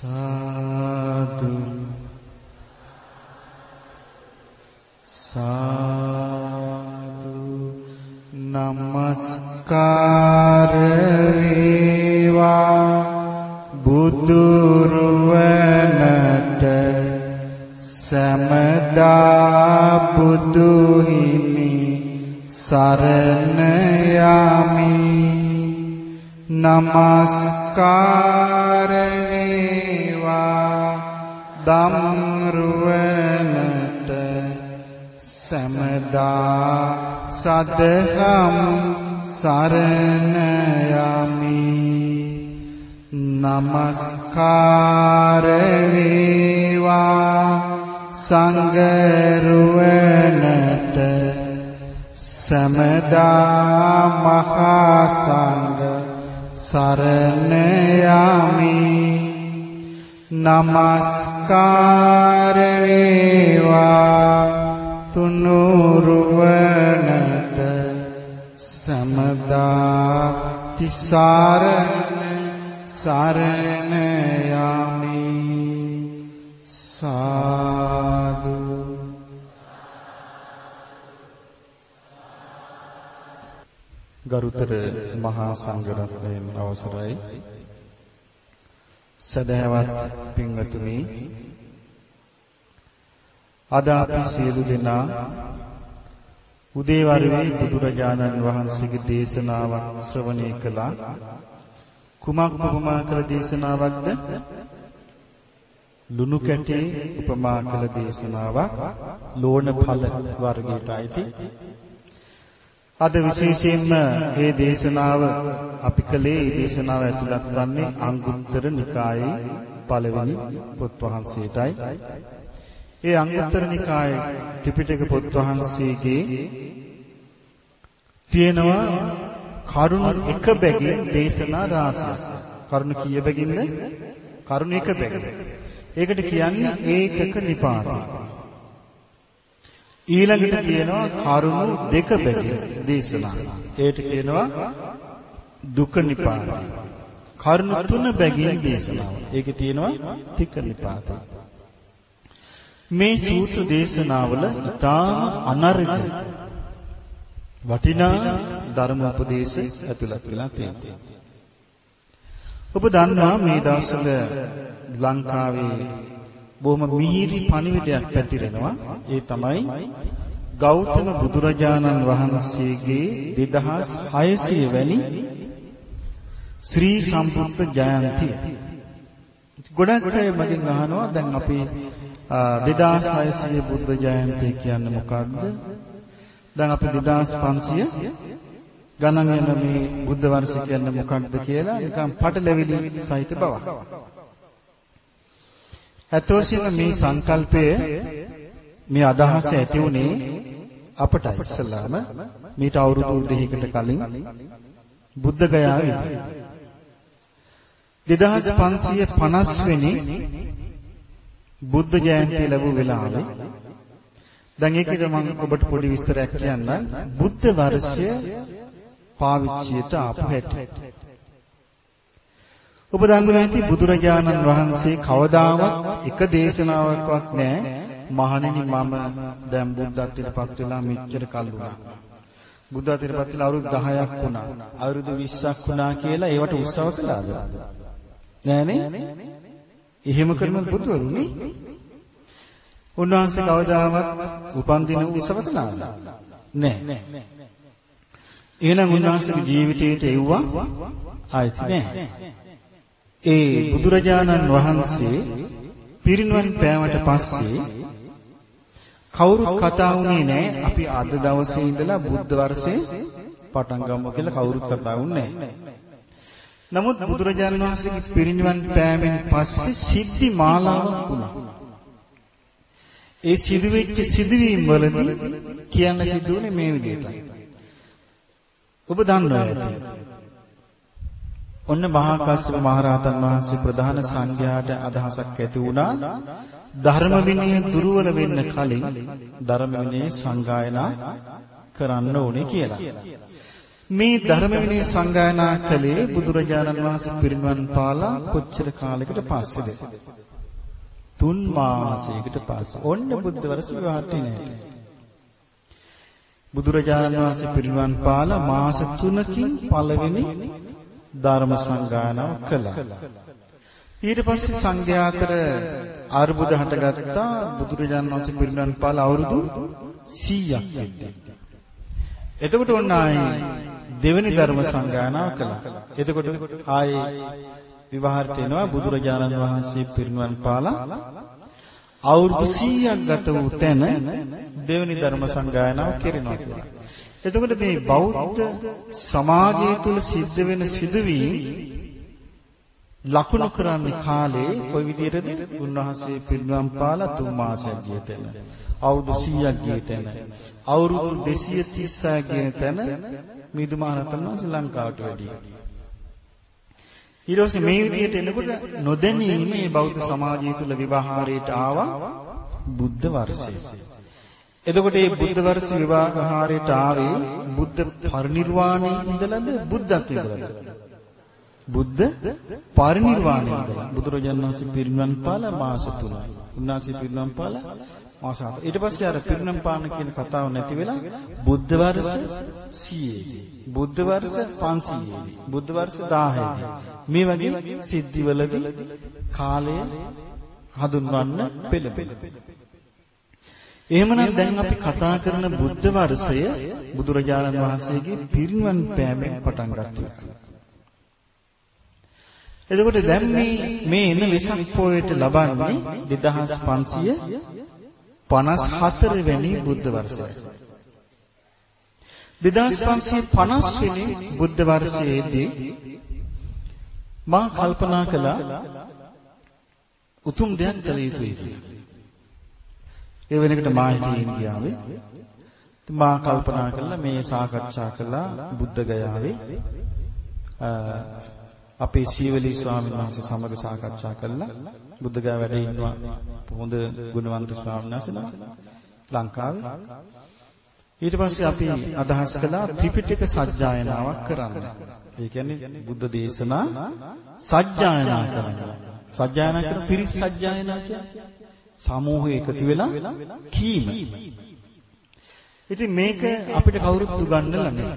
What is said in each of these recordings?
සාදු සාදු නමස්කාර වේවා බුදුරුවනට සමදා බුදු හිමි සරණ යමි. නමස්කාර වේවා ධම්රුවනට සමදා සදහම් සරණ යමි. නමස්කාර වේවා සංගරුවනට සමදා මහා සංඝ සරණ යමි. නමස්කාර වේවා තුනුරුවනට සමදා තිසරණ සරණ යමි. සාදු. ගරුතර මහා සංඝරත්නයන් අවසරයි. සදහවත් පින්වතුනි අද අපි සියලු දෙනා උදේවරුේ බුදුරජාණන් වහන්සේගේ දේශනාවක් ශ්‍රවණය කළා. කුමක් උපමා කළ දේශනාවක්ද? ලුණු කැටේ උපමා කළ දේශනාවක් ලෝණ ඵල වර්ගයට අයිති. අද විශේෂයෙන්ම මේ දේශනාව අපි කළේ මේ දේශනාව ඇතුළත් වන්නේ අංගුත්තර නිකායේ පළවෙනි පොත් වහන්සේටයි. ඒ අංගුත්තර නිකායේ ත්‍රිපිටක පොත් වහන්සේගේ තියෙනවා කරුණ එක බැගින් දේශනා රාශියක්. කරුණ කීය බැගින්ද? කරුණ එක බැගින්. ඒකට කියන්නේ ඒකක නිපාතය. ඊළඟට තියෙනවා කරුණු දෙක බැගින් දේශනා. ඒකට කියනවා දුක නිපාතය. කරුණු තුන බැගින් දේශනාව. ඒකේ තියෙනවා තික නිපාතය. මේ සූත්‍ර දේශනාවල ඉතාම අනර්ග වටිනා ධර්ම උපදේශ ඇතුළත් වෙලා තියෙනවා. ඔබ දන්නවා මේ දවස්වල ලංකාවේ බොහොම මිහිරි පණිවිඩයක් පැතිරෙනවා. ඒ තමයි ගෞතම බුදුරජාණන් වහන්සේගේ 2600 වැනි ශ්‍රී සම්බුද්ධ ජයන්තිය. ගොඩක් අය මගෙන් අහනවා දැන් අපි 2600 බුද්ධ ජයන්තිය කියන්නේ මොකක්ද? දැන් අපි 2500 ගණන් යන මේ බුද්ධ වර්ෂ කියන්නේ මොකක්ද කියලා නිකන් පටලැවිලි සහිත බවක්. ඇතෝසින මේ සංකල්පය මේ අදහස ඇති උනේ අපට ඉස්සල්ලාම මීට අවුරුදු දෙකකට කලින් බුද්ධ ගයාවේ 2550 වෙනි බුද්ධ ජයන්තිය ලැබුව වෙලාවේ දැන් ඒකේ මම ඔබට පොඩි විස්තරයක් කියන්නම් බුද්ධ වර්ෂය පාවිච්චියට ආපු හැටි ඔබ දන්නවා ඇති බුදුරජාණන් වහන්සේ කවදාවත් එක දේශනාවක්වත් නැහැ මහණෙනි මම දැන් බුද්ධත්වයට පත් වෙලා මෙච්චර කල් වුණා. බුද්ධත්වයට පත් වෙලා අවුරුදු 10ක් වුණා. අවුරුදු 20ක් වුණා කියලා ඒවට උත්සව කළාද? නෑනේ. එහෙම කරන බුදුවරුනි. උන්වහන්සේ කවදාවත් උපන්දින උත්සව කළාද? නෑ. එහෙනම් උන්වහන්සේගේ ජීවිතයට එව්වා ආයිත් නෑ. ඒ බුදුරජාණන් වහන්සේ පිරිනුවන් පෑමට පස්සේ කවුරුත් කතා වුණේ නැහැ අපි අද දවසේ ඉඳලා බුද්ධ වර්ෂේ පටන් ගමු කියලා කවුරුත් කතා වුණේ නැහැ. නමුත් බුදුරජාණන් වහන්සේගේ පිරිනිවන් පෑමෙන් පස්සේ සිද්ධි මාලාවක් වුණා. ඒ සිදුවෙච්ච සිදුවීම් වලදී කියන්න සිදුුනේ මේ විදිහටයි. ඔබ දන්නවා ඇති. ඔන්න මහා කස්සප මහරහතන් වහන්සේ ප්‍රධාන සංඝයාට අදහසක් ඇති වුණා ධර්ම විනය දුර්වල වෙන්න කලින් ධර්ම විනය සංගායනා කරන්න ඕනේ කියලා. මේ ධර්ම විනය සංගායනා කළේ බුදුරජාණන් වහන්සේ පිරිනිවන් පාලා කොච්චර කාලයකට පස්සේද? තුන් මාසයකට පස්සේ. ඔන්න බුද්ධ වර්ෂ විවාහට නෑට. බුදුරජාණන් වහන්සේ පිරිනිවන් පාලා මාස 3කින් පළවෙනි ධර්ම සංගායනාව කළා. ඊට පස්සේ සංඝයා අතර අරුබුද හටගත්තා බුදුරජාණන් වහන්සේ පිරිනිවන් පාලා අවුරුදු 100ක් වෙද්දී. එතකොට ඔන්න ආයේ දෙවෙනි ධර්ම සංගායනාව කළා. එතකොට ආයේ විවාහයට එනවා බුදුරජාණන් වහන්සේ පිරිනුවන් පාලා අවුරුදු 100ක් ගත වූ තැන දෙවෙනි ධර්ම සංගායනාව කෙරෙනවා කියලා. එතකොට මේ බෞද්ධ සමාජය තුළ සිද්ධ වෙන සිදුවීම් ලකුණු කරන්නේ කාලේ කොයි විදිහටද? උන්වහන්සේ පිරිනුවම් පාලා තුන් මාසයක් ගිය තැන. අවුරුදු 100ක් ගිය තැන. අවුරුදු 236 ගිය තැන මිදු මහරහතන් වහන්සේ ලංකාවට වැඩියා. ඊට පස්සේ මේ විදිහට එනකොට නොදැනීම මේ බෞද්ධ සමාජය තුළ විවාහාරයට ආවා බුද්ධ වර්ෂය. එතකොට මේ බුද්ධ වර්ෂ විවාහාරයට ආවේ බුද්ධ පරිනිර්වාණය ඉඳලාද බුද්ධත්වයේ ඉඳලාද? බුද්ධ පරිනිර්වාණය ඉඳලා බුදුරජාණන් වහන්සේ පිරිනිවන් පාලා මාස 3යි. උන්වහන්සේ පිරිනිවන් පාලා මාස 7. ඊට පස්සේ අර පිරිනම් පාන කියන කතාව නැති වෙලා බුද්ධ වර්ෂ 100දී. බුද්ධ වර්ෂ 500දී. බුද්ධ වර්ෂ 1000දී. මේ වගේ සිද්ධිවලදී කාලය හඳුන්වන්න පෙළඹෙන. එහෙමනම් දැන් අපි කතා කරන බුද්ධ වර්ෂය බුදුරජාණන් වහන්සේගේ පිරිනිවන් පෑමෙන් පටන් ගත්තා. එතකොට දැන් මේ මේ එන වෙසක් පොයට ලබන්නේ 2500 54 වෙනි බුද්ධ වර්ෂයයි. 2550 වෙනි බුද්ධ වර්ෂයේදී මා කල්පනා කළා උතුම් දෙයක් කළ යුතුයි කියලා. ඒ වෙනකොට මා හිටියේ ඉන්දියාවේ. මා කල්පනා කළා මේ සාකච්ඡා කළා බුද්ධ ගයාවේ අපේ සීවලී ස්වාමීන් වහන්සේ සමග සාකච්ඡා කළා බුද්ධ ගයා වැඩ ඉන්නවා හොඳ ගුණවන්ත ස්වාමීන් වහන්සේලා ලංකාවේ. ඊට පස්සේ අපි අදහස් කළා ත්‍රිපිටක සජ්ජායනාවක් කරන්න. ඒ කියන්නේ බුද්ධ දේශනා සජ්ජායනා කරන්න. සජ්ජායනා කරන පිරිස් සජ්ජායනා කියන්නේ සමූහය එකතු වෙලා කීම. ඉතින් මේක අපිට කවුරුත් උගන්වලා නැහැ.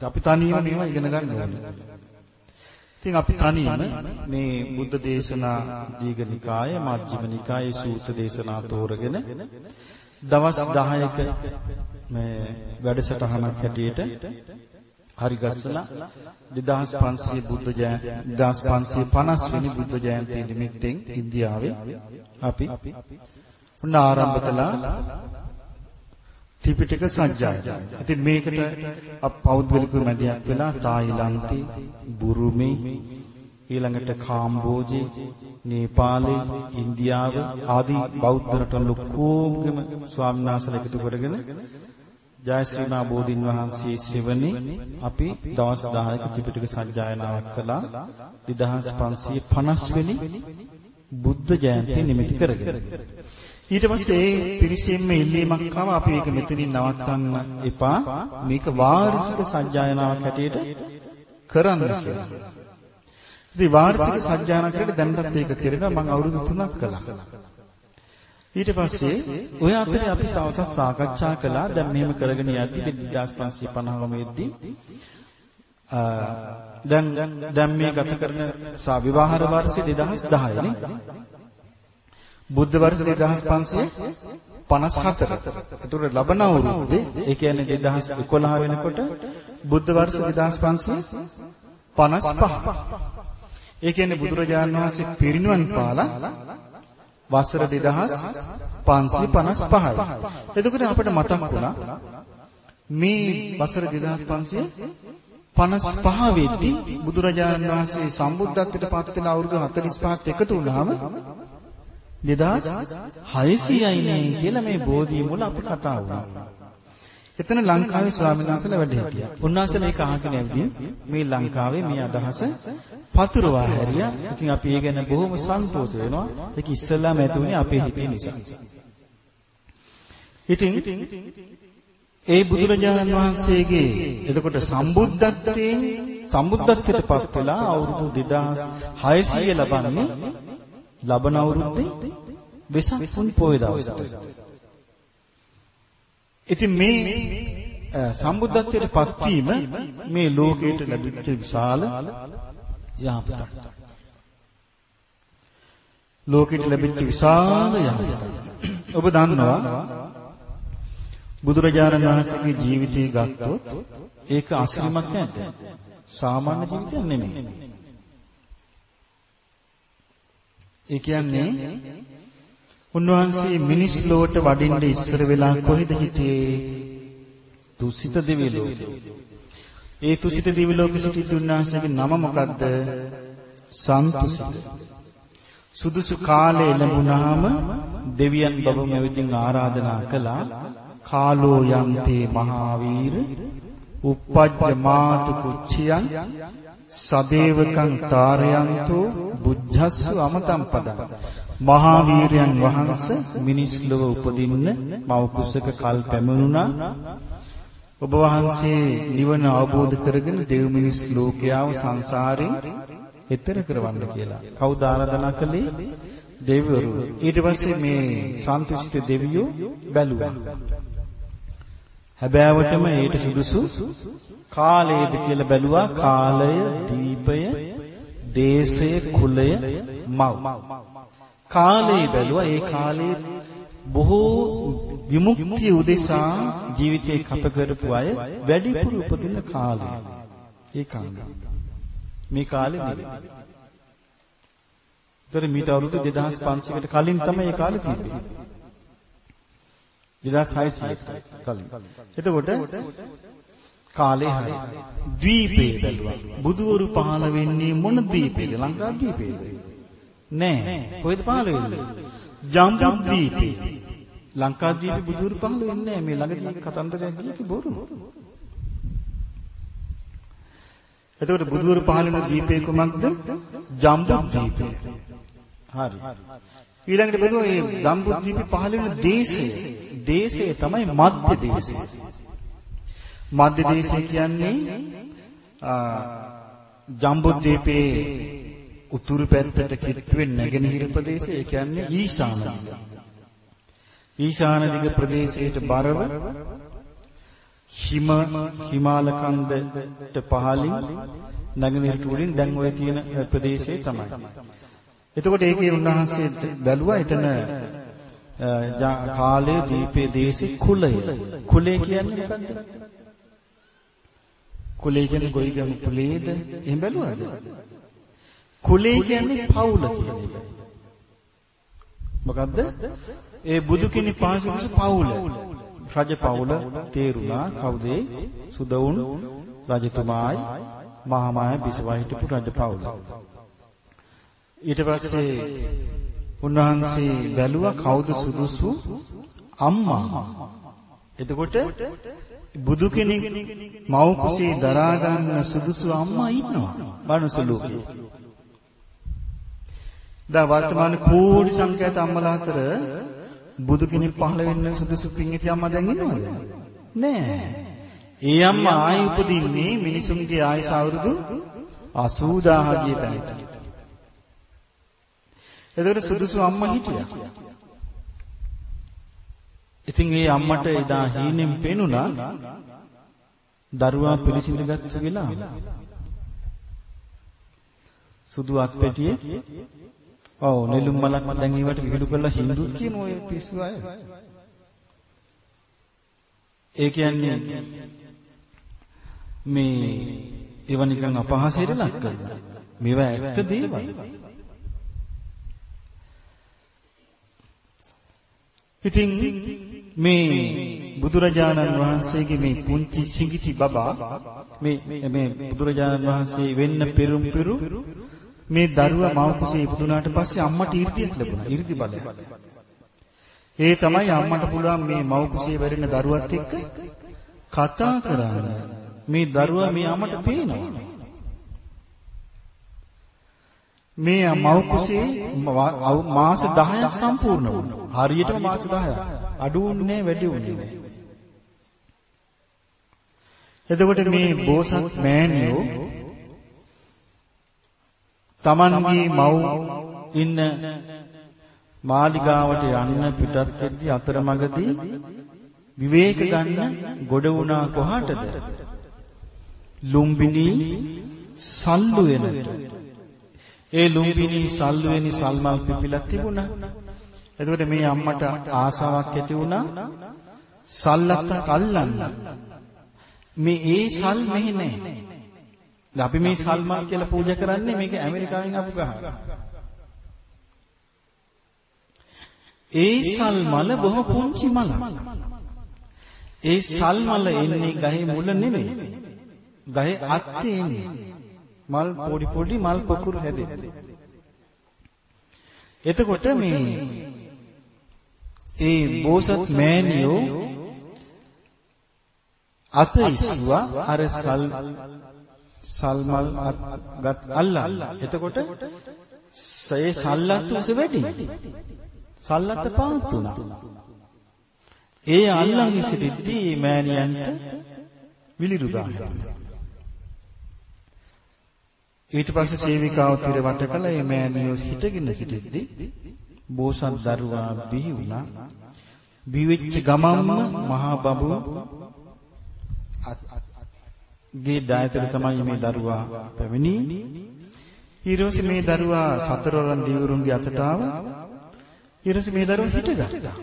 අපි තනියම මේවා ඉගෙන ගන්න ඕනේ. ඉතින් අපි තනියම මේ බුද්ධ දේශනා දීඝනිකාය මජ්ක්‍ධිම නිකායේ සූත්‍ර දේශනා තෝරගෙන දවස් 10ක මේ වැඩසටහනක් හැටියට හරි ගස්සලා 2500 බුද්ධ ජයන්ති 2550 වෙනි බුද්ධ ජයන්ති නිමිත්තෙන් ඉන්දියාවේ අපි උන්න ආරම්භ කළා. ත්‍රිපිටක සජ්ජාය. ඉතින් මේකට පෞද්ගලික මැදිහත් වෙලා තායිලන්තේ, බුරුමේ, ඊළඟට කාම්බෝජේ, නේපාලේ, ඉන්දියාව ආදී බෞද්ධ රටවල ලොකෝගම ස්වාමීන් වහන්සේලා එකතු කරගෙන ජයශ්‍රීමා බෝධින් වහන්සේ සෙවණේ අපි දවස් 10ක ත්‍රිපිටක සජ්ජායනාවක් කළා 2550 වෙනි බුද්ධ ජයන්ති නිමිති කරගෙන. ඊට පස්සේ ඒ පිරිසෙන්ම ඉල්ලීමක් ආවා. අපි මේක මෙතනින් නවත්තන්න එපා. මේක වාර්ෂික සජ්ජායනාවක් හැටියට කරන්න කියලා. ඉතින් වාර්ෂික සජ්ජායනා කරලා දැන්වත් ඒක කරනවා. මම අවුරුදු 3ක් කළා. ඊට පස්සේ ඔය අතරේ අපි සවසස් සාකච්ඡා කළා. දැන් මෙහෙම කරගෙන යද්දි 2550 වෙද්දී දැන් දැන් මේ ගත කරන විවාහර වර්ෂය 2010 නේ බුද්ධ වර්ෂ 2554. ඒතර ලබන අවුරුද්දේ ඒ කියන්නේ 2011 වෙනකොට බුද්ධ වර්ෂ 2555. ඒ කියන්නේ බුදුරජාණන් වහන්සේ පිරිනිවන් පාලා වසර 2555යි. එතකොට අපිට මතක් වුණා මේ වසර 2555 වෙද්දී බුදුරජාණන් වහන්සේ සම්බුද්ධත්වයට පත් වෙන අවුරුදු 45ත් එකතු වුණාම 2600යි නේ කියලා මේ බෝධිය මුල අපි කතා වුණා. එතන ලංකාවේ ස්වාමීන් වහන්සේලා වැඩ හිටියා. උන්වහන්සේ මේක අහගෙන ඇවිදින් මේ ලංකාවේ මේ අදහස පතුරවා හැරියා. ඉතින් අපි ඒ ගැන බොහොම සන්තෝෂ වෙනවා. ඒක ඉස්සෙල්ලාම ඇතුනේ අපේ හිතේ නිසා. ඉතින් ඒ බුදුරජාණන් වහන්සේගේ එතකොට සම්බුද්ධත්වයෙන් සම්බුද්ධත්වයට පත් වෙලා අවුරුදු 2600 ලබන්නේ ලබන අවුරුද්දේ වෙසක් පුන් පොය දවසට. ඉතින් මේ සම්බුද්ධත්වයට පත්වීම මේ ලෝකයට ලැබිච්ච විශාල යහපතක්. ලෝකෙට ලැබිච්ච විශාල යහපතක්. ඔබ දන්නවා බුදුරජාණන් වහන්සේගේ ජීවිතය ගත්තොත් ඒක අසිරිමත් නැද්ද? සාමාන්‍ය ජීවිතයක් නෙමෙයි. ඒ කියන්නේ උන්වහන්සේ මිනිස් ලෝකට වඩින්න ඉස්සර වෙලා කොහෙද හිටියේ? තුසිත දිව්‍ය ලෝකේ. ඒ තුසිත දිව්‍ය ලෝකෙ සිටි උන්වහන්සේගේ නම මොකද්ද? සන්තුසිත. සුදුසු කාලේ ලැබුණාම දෙවියන් බබ මෙවිදින් ආරාධනා කළා කාලෝ යන්තේ මහාවීර uppajja මාතු කුච්චියන් සදේවකං තාරයන්තෝ බුද්ධස්සු අමතම් පදං. මහා වීරයන් වහන්සේ මිනිස් ලොව උපදින්න මව කුසක කල් පැමිණුණා. ඔබ වහන්සේ නිවන අවබෝධ කරගෙන දෙව් මිනිස් ලෝකයාව සංසාරයෙන් එතර කරවන්න කියලා. කවුද ආරාධනා කළේ? දෙවිවරු. ඊට පස්සේ මේ සන්තුෂ්ඨ දෙවියෝ බැලුවා. හැබෑවටම ඒට සුදුසු කාලයේද කියලා බැලුවා. කාලය දීපය දේශය කුලය මව්. කාලේ බැලුවා. ඒ කාලේ බොහෝ විමුක්තිය උදෙසා ජීවිතේ කප කරපු අය වැඩිපුර උපදින කාලය ඒ කාලේ. මේ කාලේ නෙවෙයි. ඒතර මීට අවුරුදු 2500කට කලින් තමයි ඒ කාලේ තිබ්බේ. 2600කට කලින්. එතකොට කාලේ හරි. ද්වීපේ බැලුවා. බුදුවරු පහළ වෙන්නේ මොන ද්වීපේද? ලංකා ද්වීපේද? නෑ. කොහෙද පහළ වෙන්නේ? ජම්බු ද්වීපේ. ලංකා ද්වීපේ බුදුවරු පහළ වෙන්නේ නෑ. මේ ළඟදී කතන්දරයක් ගියේ බොරු. එතකොට බුදුවරු පහළ වෙන ද්වීපේ කුමක්ද? ජම්බු ද්වීපය. හරි. ඊළඟට බලමු මේ ජම්බු ද්වීපේ පහළ වෙන දේශය. දේශය තමයි මධ්‍ය දේශය. මධ්‍ය දේශය කියන්නේ ජම්බු ද්වීපේ උතුරු පැත්තට කිට්ටුවෙන් නැගෙනහිර ප්‍රදේශය ඒ කියන්නේ ඊශාන දිග. ඊශාන දිග ප්‍රදේශයට බරව හිම හිමාල කන්දට පහලින් නැගෙනහිරට උඩින් දැන් ඔය තියෙන ප්‍රදේශය තමයි. එතකොට ඒකේ උන්වහන්සේ බැලුවා එතන කාලයේ දීපේ දේශේ කුලය. කුලය කියන්නේ මොකද්ද? කුලය කියන්නේ ගොයිගම කුලේද? එහෙම බැලුවාද? කුලය කියන්නේ පවුල කියන එක. මොකද්ද? ඒ බුදු කෙනෙක් පහසුදුස පවුල. රජ පවුල තේරුණා කවුද සුදවුන් රජතුමායි මහාමාය බිසවයි හිටපු රජ පවුල. ඊට පස්සේ උන්වහන්සේ බැලුවා කවුද සුදුසු අම්මා. එතකොට බුදු කෙනෙක් මව් කුසේ දරා ගන්න සුදුසු අම්මා ඉන්නවා. මනුස්ස ලෝකේ. දැන් වර්තමාන කෝටි සංඛ්‍යාත අම්මලා අතර බුදු කෙනෙක් පහළ වෙන්න සුදුසු පින්විති අම්මා දැන් ඉන්නවද? නෑ. ඒ අම්මා ආයි උපදින්නේ මිනිසුන්ගේ ආයස අවුරුදු 80000 ගිය තැනට. එතකොට සුදුසු අම්මා හිටියා. ඉතින් ඒ අම්මට එදා හීනෙන් පෙනුණා දරුවා පිළිසිඳගත්තු වෙලා. සුදු අත්පැටියේ ඔව් නෙළුම් මලක් දැන් ඒවට විහිළු කරලා හින්දුත් කියන ඔය පිස්සු අය. ඒ කියන්නේ මේ ඒව නිකන් අපහාසයට ලක් කරනවා. මේවා ඇත්ත දේවල්. ඉතින් මේ බුදුරජාණන් වහන්සේගේ මේ පුංචි සිඟිති බබා මේ මේ බුදුරජාණන් වහන්සේ වෙන්න පෙරුම් පෙරු මේ දරුවා මව කුසේ ඉපදුනාට පස්සේ අම්මට ඊර්තියක් ලැබුණා. ඊර්ති බලයක්. ඒ තමයි අම්මට පුළුවන් මේ මව කුසේ වැරෙන දරුවත් එක්ක කතා කරන්න. මේ දරුවා මේ අම්මට පේනවා. මේ මව කුසේ මාස 10ක් සම්පූර්ණ වුණා. හරියටම මාස 10ක්. අඩු වුණේ වැඩි වුණේ නෑ. එතකොට මේ බෝසත් මෑණියෝ තමන්ගේ මව් ඉන්න මාලිගාවට යන්න පිටත් වෙද්දී අතරමඟදී විවේක ගන්න ගොඩ වුණා කොහාටද? ලුම්බිනි සල්ලු වෙනට. ඒ ලුම්බිනි සල්ලු වෙනි සල්මල් පිපිලා තිබුණා. එතකොට මේ අම්මට ආසාවක් ඇති වුණා සල්ලත්තක් අල්ලන්න. මේ ඒ සල් මෙහි නැහැ. අපි මේ සල්මල් කියලා පූජා කරන්නේ මේක ඇමරිකාවෙන් ආපු ගහ. ඒ සල්මල බොහොම පුංචි මලක්. ඒ සල්මල එන්නේ ගහේ මුල නෙමෙයි. ගහේ අත්තේ එන්නේ. මල් පොඩි පොඩි මල් පොකුරු හැදෙන්නේ. එතකොට මේ ඒ බෝසත් මෑණියෝ අත ඉස්සුවා අර සල් සල්මල් ගත් අල්ලා. එතකොට සේ සල්ලත් උස වැඩි. සල්ලත් පාත් වුණා. ඒ අල්ලන්ගේ සිටිද්දී මෑණියන්ට විලිරුදා හැදුණා. ඊට පස්සේ සේවිකාව තිර වට කළා මේ මෑණියෝ හිටගෙන සිටිද්දී බෝසත් දරුවා බිහි වුණා. බිවිච්ච ගමම්ම මහා බඹු ගේ දායතර තමයි මේ දරුවා පැමිණි. ඊරෝසි මේ දරුවා සතරවරන් දිවුරුන්ගේ අතට ආවා. ඊරෝසි මේ දරුවා හිටගත්තා.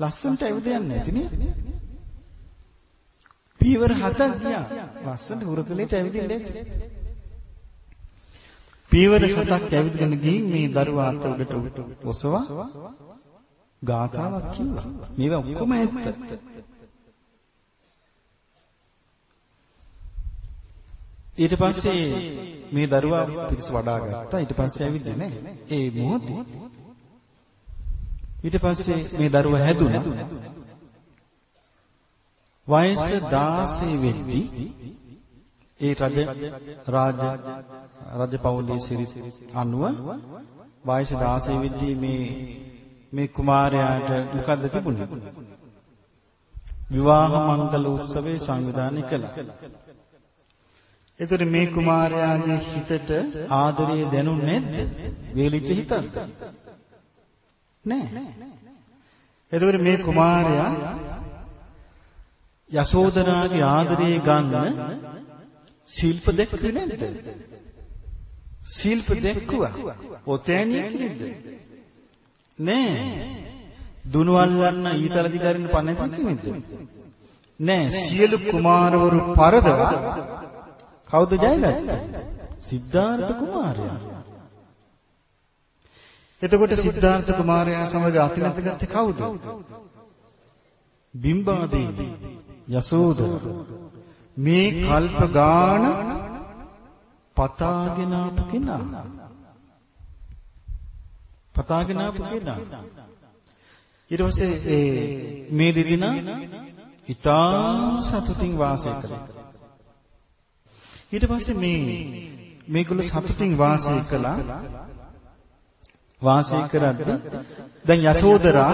ලස්සනට ඇවිද යන්නේ නැතිනේ. පීවර හතක් ගියා. ලස්සනට හුරතලෙට ඇවිදින්න ඇති. පීවර හතක් ඇවිදගෙන ගිහින් මේ දරුවා අත උඩට ඔසවා ගාථාවක් කිව්වා. මේවා ඔක්කොම ඇත්ත. ඊට පස්සේ මේ දරුවා පිරිස වඩා ගත්තා. ඊට පස්සේ ඇවිල්ලා නෑ. ඒ මොහොතේ ඊට පස්සේ මේ දරුවා හැදුනා. වයස 16 වෙද්දී ඒ රජ රාජ රජපෞලී සිරිත් අනුව වයස 16 වෙද්දී මේ මේ කුමාරයාට මොකද්ද තිබුණේ? විවාහ මංගල උත්සවයේ සංවිධානය කළා. එතකොට මේ කුමාරයාගේ හිතට ආදරය දැනුන්නේ නැද්ද? වේලිච්ච හිතක්ද? නෑ. එතකොට මේ කුමාරයා යසෝදරාගේ ආදරය ගන්න ශිල්ප දැක්කේ නැද්ද? ශිල්ප දැක්කුවා. ඔතෑනිය කිරිද්ද? නෑ. දුනු අල්ලන්න ඊතල දිගරින් පණ නැති නෑ සියලු කුමාරවරු පරදවා කවුද ජයගත්තේ? සිද්ධාර්ථ කුමාරයා. එතකොට සිද්ධාර්ථ කුමාරයා සමග අතිනත ගත්තේ කවුද? බිම්බාදේවි යසෝද මේ කල්ප ගාන පතාගෙන ආපු කෙනා. පතාගෙන ආපු කෙනා. ඊට පස්සේ මේ දෙදිනා ඊටාම් සතුටින් වාසය කළා. ඊට පස්සේ මේ මේගොල්ලෝ සතුටින් වාසය කළා. වාසය කරද්දී දැන් යසෝදරා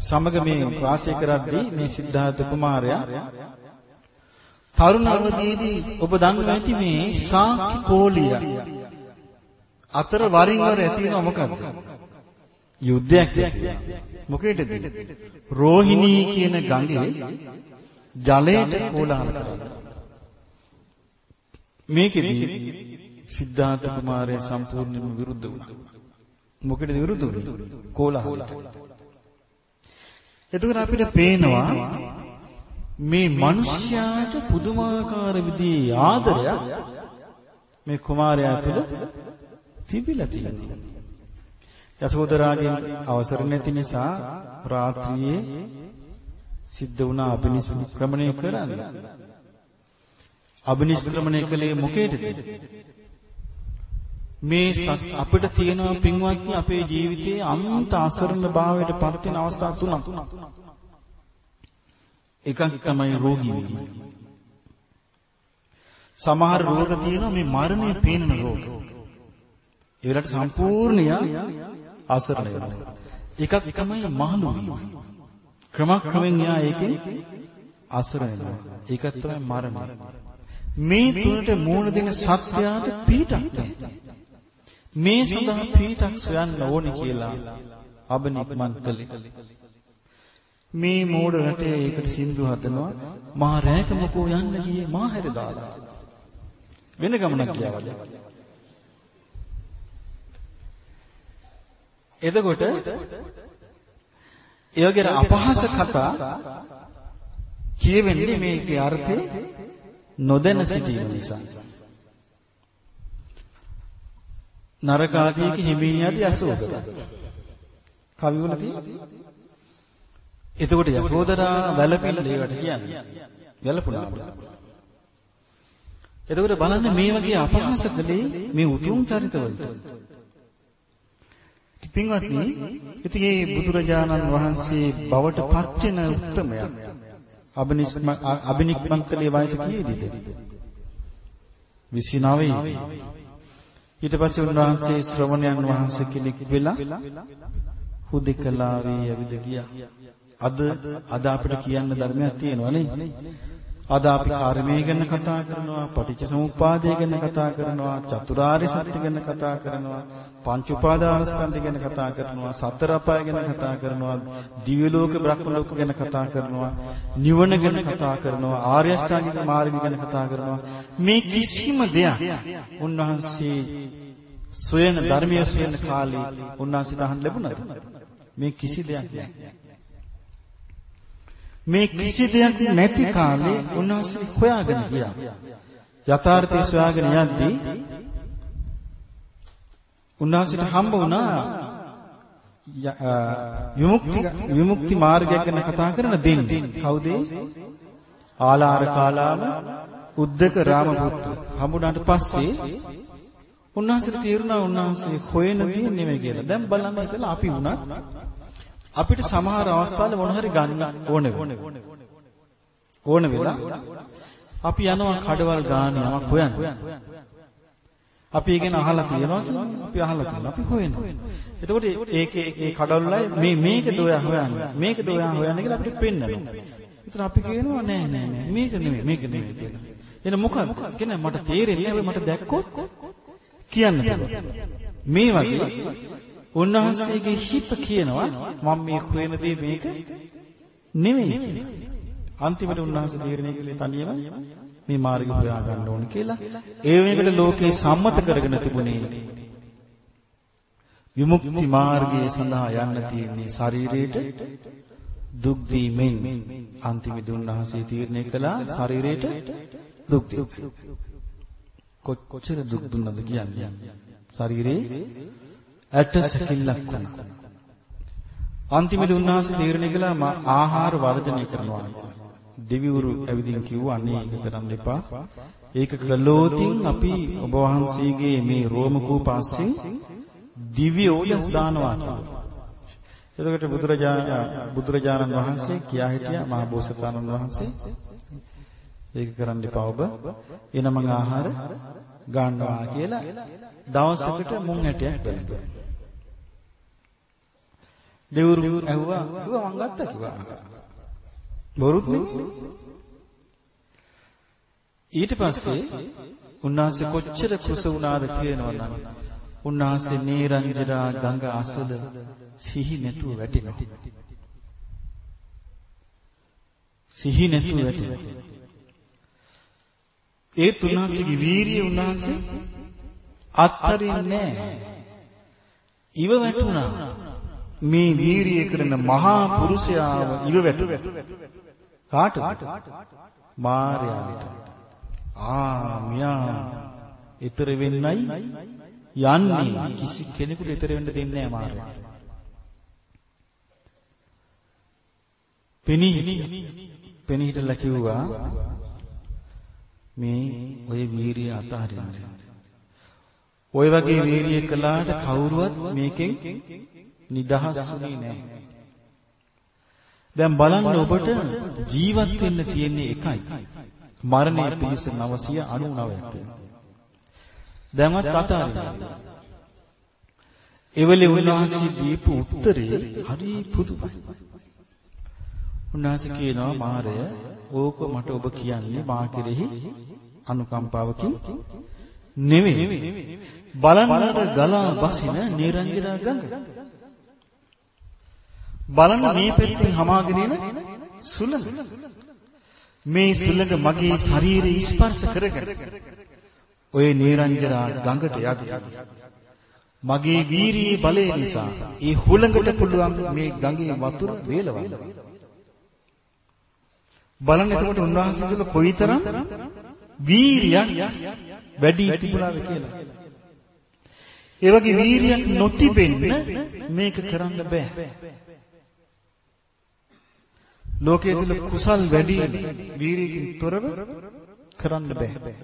සමග මේ වාසය කරද්දී මේ සිද්ධාර්ථ කුමාරයා තරුණ අවදීදී ඔබ දන්නවා ඇති මේ සාක්‍ය කෝලිය අතර වරින් වර ඇති වෙනව මොකක්ද යුද්ධයක් මොකේද රෝහිණී කියන ගඟේ ජලයට කෝලහල කරනවා මේකෙදී සිද්ධාර්ථ කුමාරයා සම්පූර්ණයෙන්ම විරුද්ධ වුණා. මොකටද විරුද්ධ වුනේ? කෝලහලට. එතකොට අපිට පේනවා මේ මිනිස්යාට පුදුමාකාර විදිහේ ආදරයක් මේ කුමාරයා තුළ තිබිලා තියෙනවා. යසෝදරාගෙන් අවසර නැති නිසා රාත්‍රියේ සිද්ධ වුණ අභිනිෂ්ක්‍රමණය කරන්න. අභිනිෂ්ක්‍රමණය කළේ මොකේද? මේ අපිට තියෙනවා පින්වත්නි අපේ ජීවිතයේ අන්ත අසරණ භාවයට පත් වෙන අවස්ථා තුනක්. එකක් තමයි රෝගී වීම. සමහර රෝග තියෙනවා මේ මරණය පේන රෝග. ඒකට සම්පූර්ණය අසරණ වෙනවා. එකක් තමයි මහලු වීම. ක්‍රමක්‍රමෙන් යා ඒකෙන් අසර වෙනවා. ඒකත් තමයි මරණය. මේ තුනට මූණ දෙන සත්‍යයට පිටක් නැහැ. මේ සඳහා පිටක් සොයන්න ඕනේ කියලා අබනික්මන් කළේ. මේ මෝඩ රටේ ඒකට සින්දු හදනවා මහා රෑක මොකෝ යන්න ගියේ මා හැර දාලා. වෙන ගමනක් ගියාවද? එතකොට ඒ වගේ අපහාස කතා කියවෙන්නේ මේකේ අර්ථය නොදැන සිටීම නිසා. නරකාදීක හිමින් යති අසෝදර. කවිවල තියෙන්නේ. එතකොට යසෝදරා වැළපිල්ල ඒවට කියන්නේ. වැළපුණා. එතකොට බලන්න මේ වගේ අපහාස කළේ මේ උතුම් චරිතවලට. පින්වත්නි, ඉතින් මේ බුදුරජාණන් වහන්සේ බවට පත් වෙන උත්මයක්. අබිනික්මන් කලේ වයස කීයේද? 29. ඊට පස්සේ උන්වහන්සේ ශ්‍රමණයන් වහන්සේ කෙනෙක් වෙලා හුදෙකලාවේ ඇවිද ගියා. අද අද අපිට කියන්න ධර්මයක් තියෙනවා නේ. අද අපි කර්මය ගැන කතා කරනවා, පටිච්ච සමුප්පාදය ගැන කතා කරනවා, චතුරාර්ය සත්‍ය ගැන කතා කරනවා, පංච උපාදානස්කන්ධ ගැන කතා කරනවා, සතර අපාය ගැන කතා කරනවා, දිව්‍ය ලෝක බ්‍රහ්ම ලෝක ගැන කතා කරනවා, නිවන ගැන කතා කරනවා, ආර්ය අෂ්ටාංගික මාර්ගය ගැන කතා කරනවා. මේ කිසිම දෙයක් උන්වහන්සේ සොයන ධර්මයේ සොයන කාලේ උන්වහන්සේට අහන්න ලැබුණාද? මේ කිසි දෙයක් නැහැ. මේ කිසි දෙයක් නැති කාලේ උන්වහන්සේ හොයාගෙන ගියා. යථාර්ථය සොයාගෙන යද්දී උන්වහන්සේට හම්බ වුණා විමුක්ති විමුක්ති මාර්ගය ගැන කතා කරන දෙන්නේ. කවුද? ආලාර කාලාම උද්දක රාමපුත්‍ර. හම්බුණාට පස්සේ උන්වහන්සේට තේරුණා උන්වහන්සේ හොයන දේ නෙමෙයි කියලා. දැන් බලන්න හිතලා අපි වුණත් අපිට සමහර අවස්ථාවල මොන හරි ගන්න ඕන ඕන වෙලා අපි යනවා කඩවල් ගාන යමක් හොයන්න. අපි ඒකෙන් අහලා තියෙනවා අපි අහලා තියෙනවා අපි හොයනවා. එතකොට ඒකේ ඒ කඩවලයි මේ මේකද ඔයා හොයන්නේ. මේකද ඔයා හොයන්නේ කියලා අපිට පෙන්නනවා. ඉතින් අපි කියනවා නෑ නෑ නෑ මේක නෙමෙයි මේක නෙමෙයි කියලා. එන මොකක්ද? කියන්නේ මට තේරෙන්නේ නැහැ මට දැක්කොත් කියන්න පුළුවන්. මේ වගේ උන්වහන්සේගේ හිත කියනවා මම මේ හොයන දේ මේක නෙමෙයි කියලා. අන්තිමට උන්වහන්සේ තීරණය කළේ තනියම මේ මාර්ගය හොයා ගන්න ඕන කියලා. ඒ වෙනකොට ලෝකේ සම්මත කරගෙන තිබුණේ විමුක්ති මාර්ගයේ සඳහා යන්න තියෙන්නේ ශරීරයට දුක් දීමෙන් අන්තිමට උන්වහන්සේ තීරණය කළා ශරීරයට දුක් දීම. කොච්චර දුක් දුන්නද කියන්නේ. ශරීරේ ඇට සැකිල්ලක් වුණා. අන්තිමට උන්වහන්සේ තීරණය කළා මා ආහාර වර්ජනය කරනවා. දෙවිවරු ඇවිදින් කිව්වා අනේ ඒක කරන්න එපා. ඒක කළොතින් අපි ඔබ වහන්සේගේ මේ රෝම කූපාස්සින් දිව්‍ය ඕජස් දානවා කියලා. එතකොට බුදුරජාණන් බුදුරජාණන් වහන්සේ කියා හිටියා මහා බෝසතාණන් වහන්සේ ඒක කරන්න එපා ඔබ. එනම ආහාර ගන්නවා කියලා දවසකට මුං ඇටයක් බැලුවා. දෙවරු ඇහුවා කිව්වා මං ගත්තා කිව්වා. බොරුත් ඊට පස්සේ උන්වහන්සේ කොච්චර කුස වුණාද කියනවනම් උන්වහන්සේ නීරංජරා ගඟ අසල සිහි නැතුව වැටෙනවා. සිහි නැතුව වැටෙනවා. ඒ තුන්වහන්සේගේ වීරිය උන්වහන්සේ අත්තරින්නේ නැහැ. ඉව වැටුණා. මේ වීරිය කරන මහා පුරුෂයාව ඉව වැටු කාටද? මාර්යාලට ආ මියා ඊතර වෙන්නයි යන්නේ. කිසි කෙනෙකුට ඊතර වෙන්න දෙන්නේ නැහැ මාර්යා. පෙනී පෙනී හිටලා කිව්වා මේ ඔය වීරිය අතහරින්න. ඔය වගේ වීරිය කළාට කවුරුවත් මේකෙන් නිදහස්ුනේ නැහැ. දැන් බලන්න ඔබට ජීවත් වෙන්න තියෙන්නේ එකයි. මරණය පිණිස 999ක්. දැන්වත් අතාරින්න. එවලේ උන්වහන්සේ දීපු උත්තරේ හරි පුදුමයි. උන්වහන්සේ කියනවා මාරය ඕක මට ඔබ කියන්නේ මා කෙරෙහි අනුකම්පාවකින් නෙවෙයි. බලන්නට ගලා බසින නිරංජන ගඟ. බලන්න මේ පෙත්තෙන් හමාගෙන එන සුළඟ. මේ සුළඟ මගේ ශරීරය ස්පර්ශ කරගෙන ඔය නිරංජනා ගඟට යද්දී මගේ වීරියේ බලය නිසා ඒ හුළඟට පුළුවන් මේ ගඟේ වතුර වේලවන්න. බලන්න එතකොට උන්වහන්සේ තුළ කොයිතරම් වීරියක් වැඩි තිබුණාද කියලා. ඒ වගේ වීරියක් නොතිබෙන්න මේක කරන්න බෑ. ලෝකයේ තුල කුසල් වැඩි වීරියකින් තොරව කරන්න බෑ.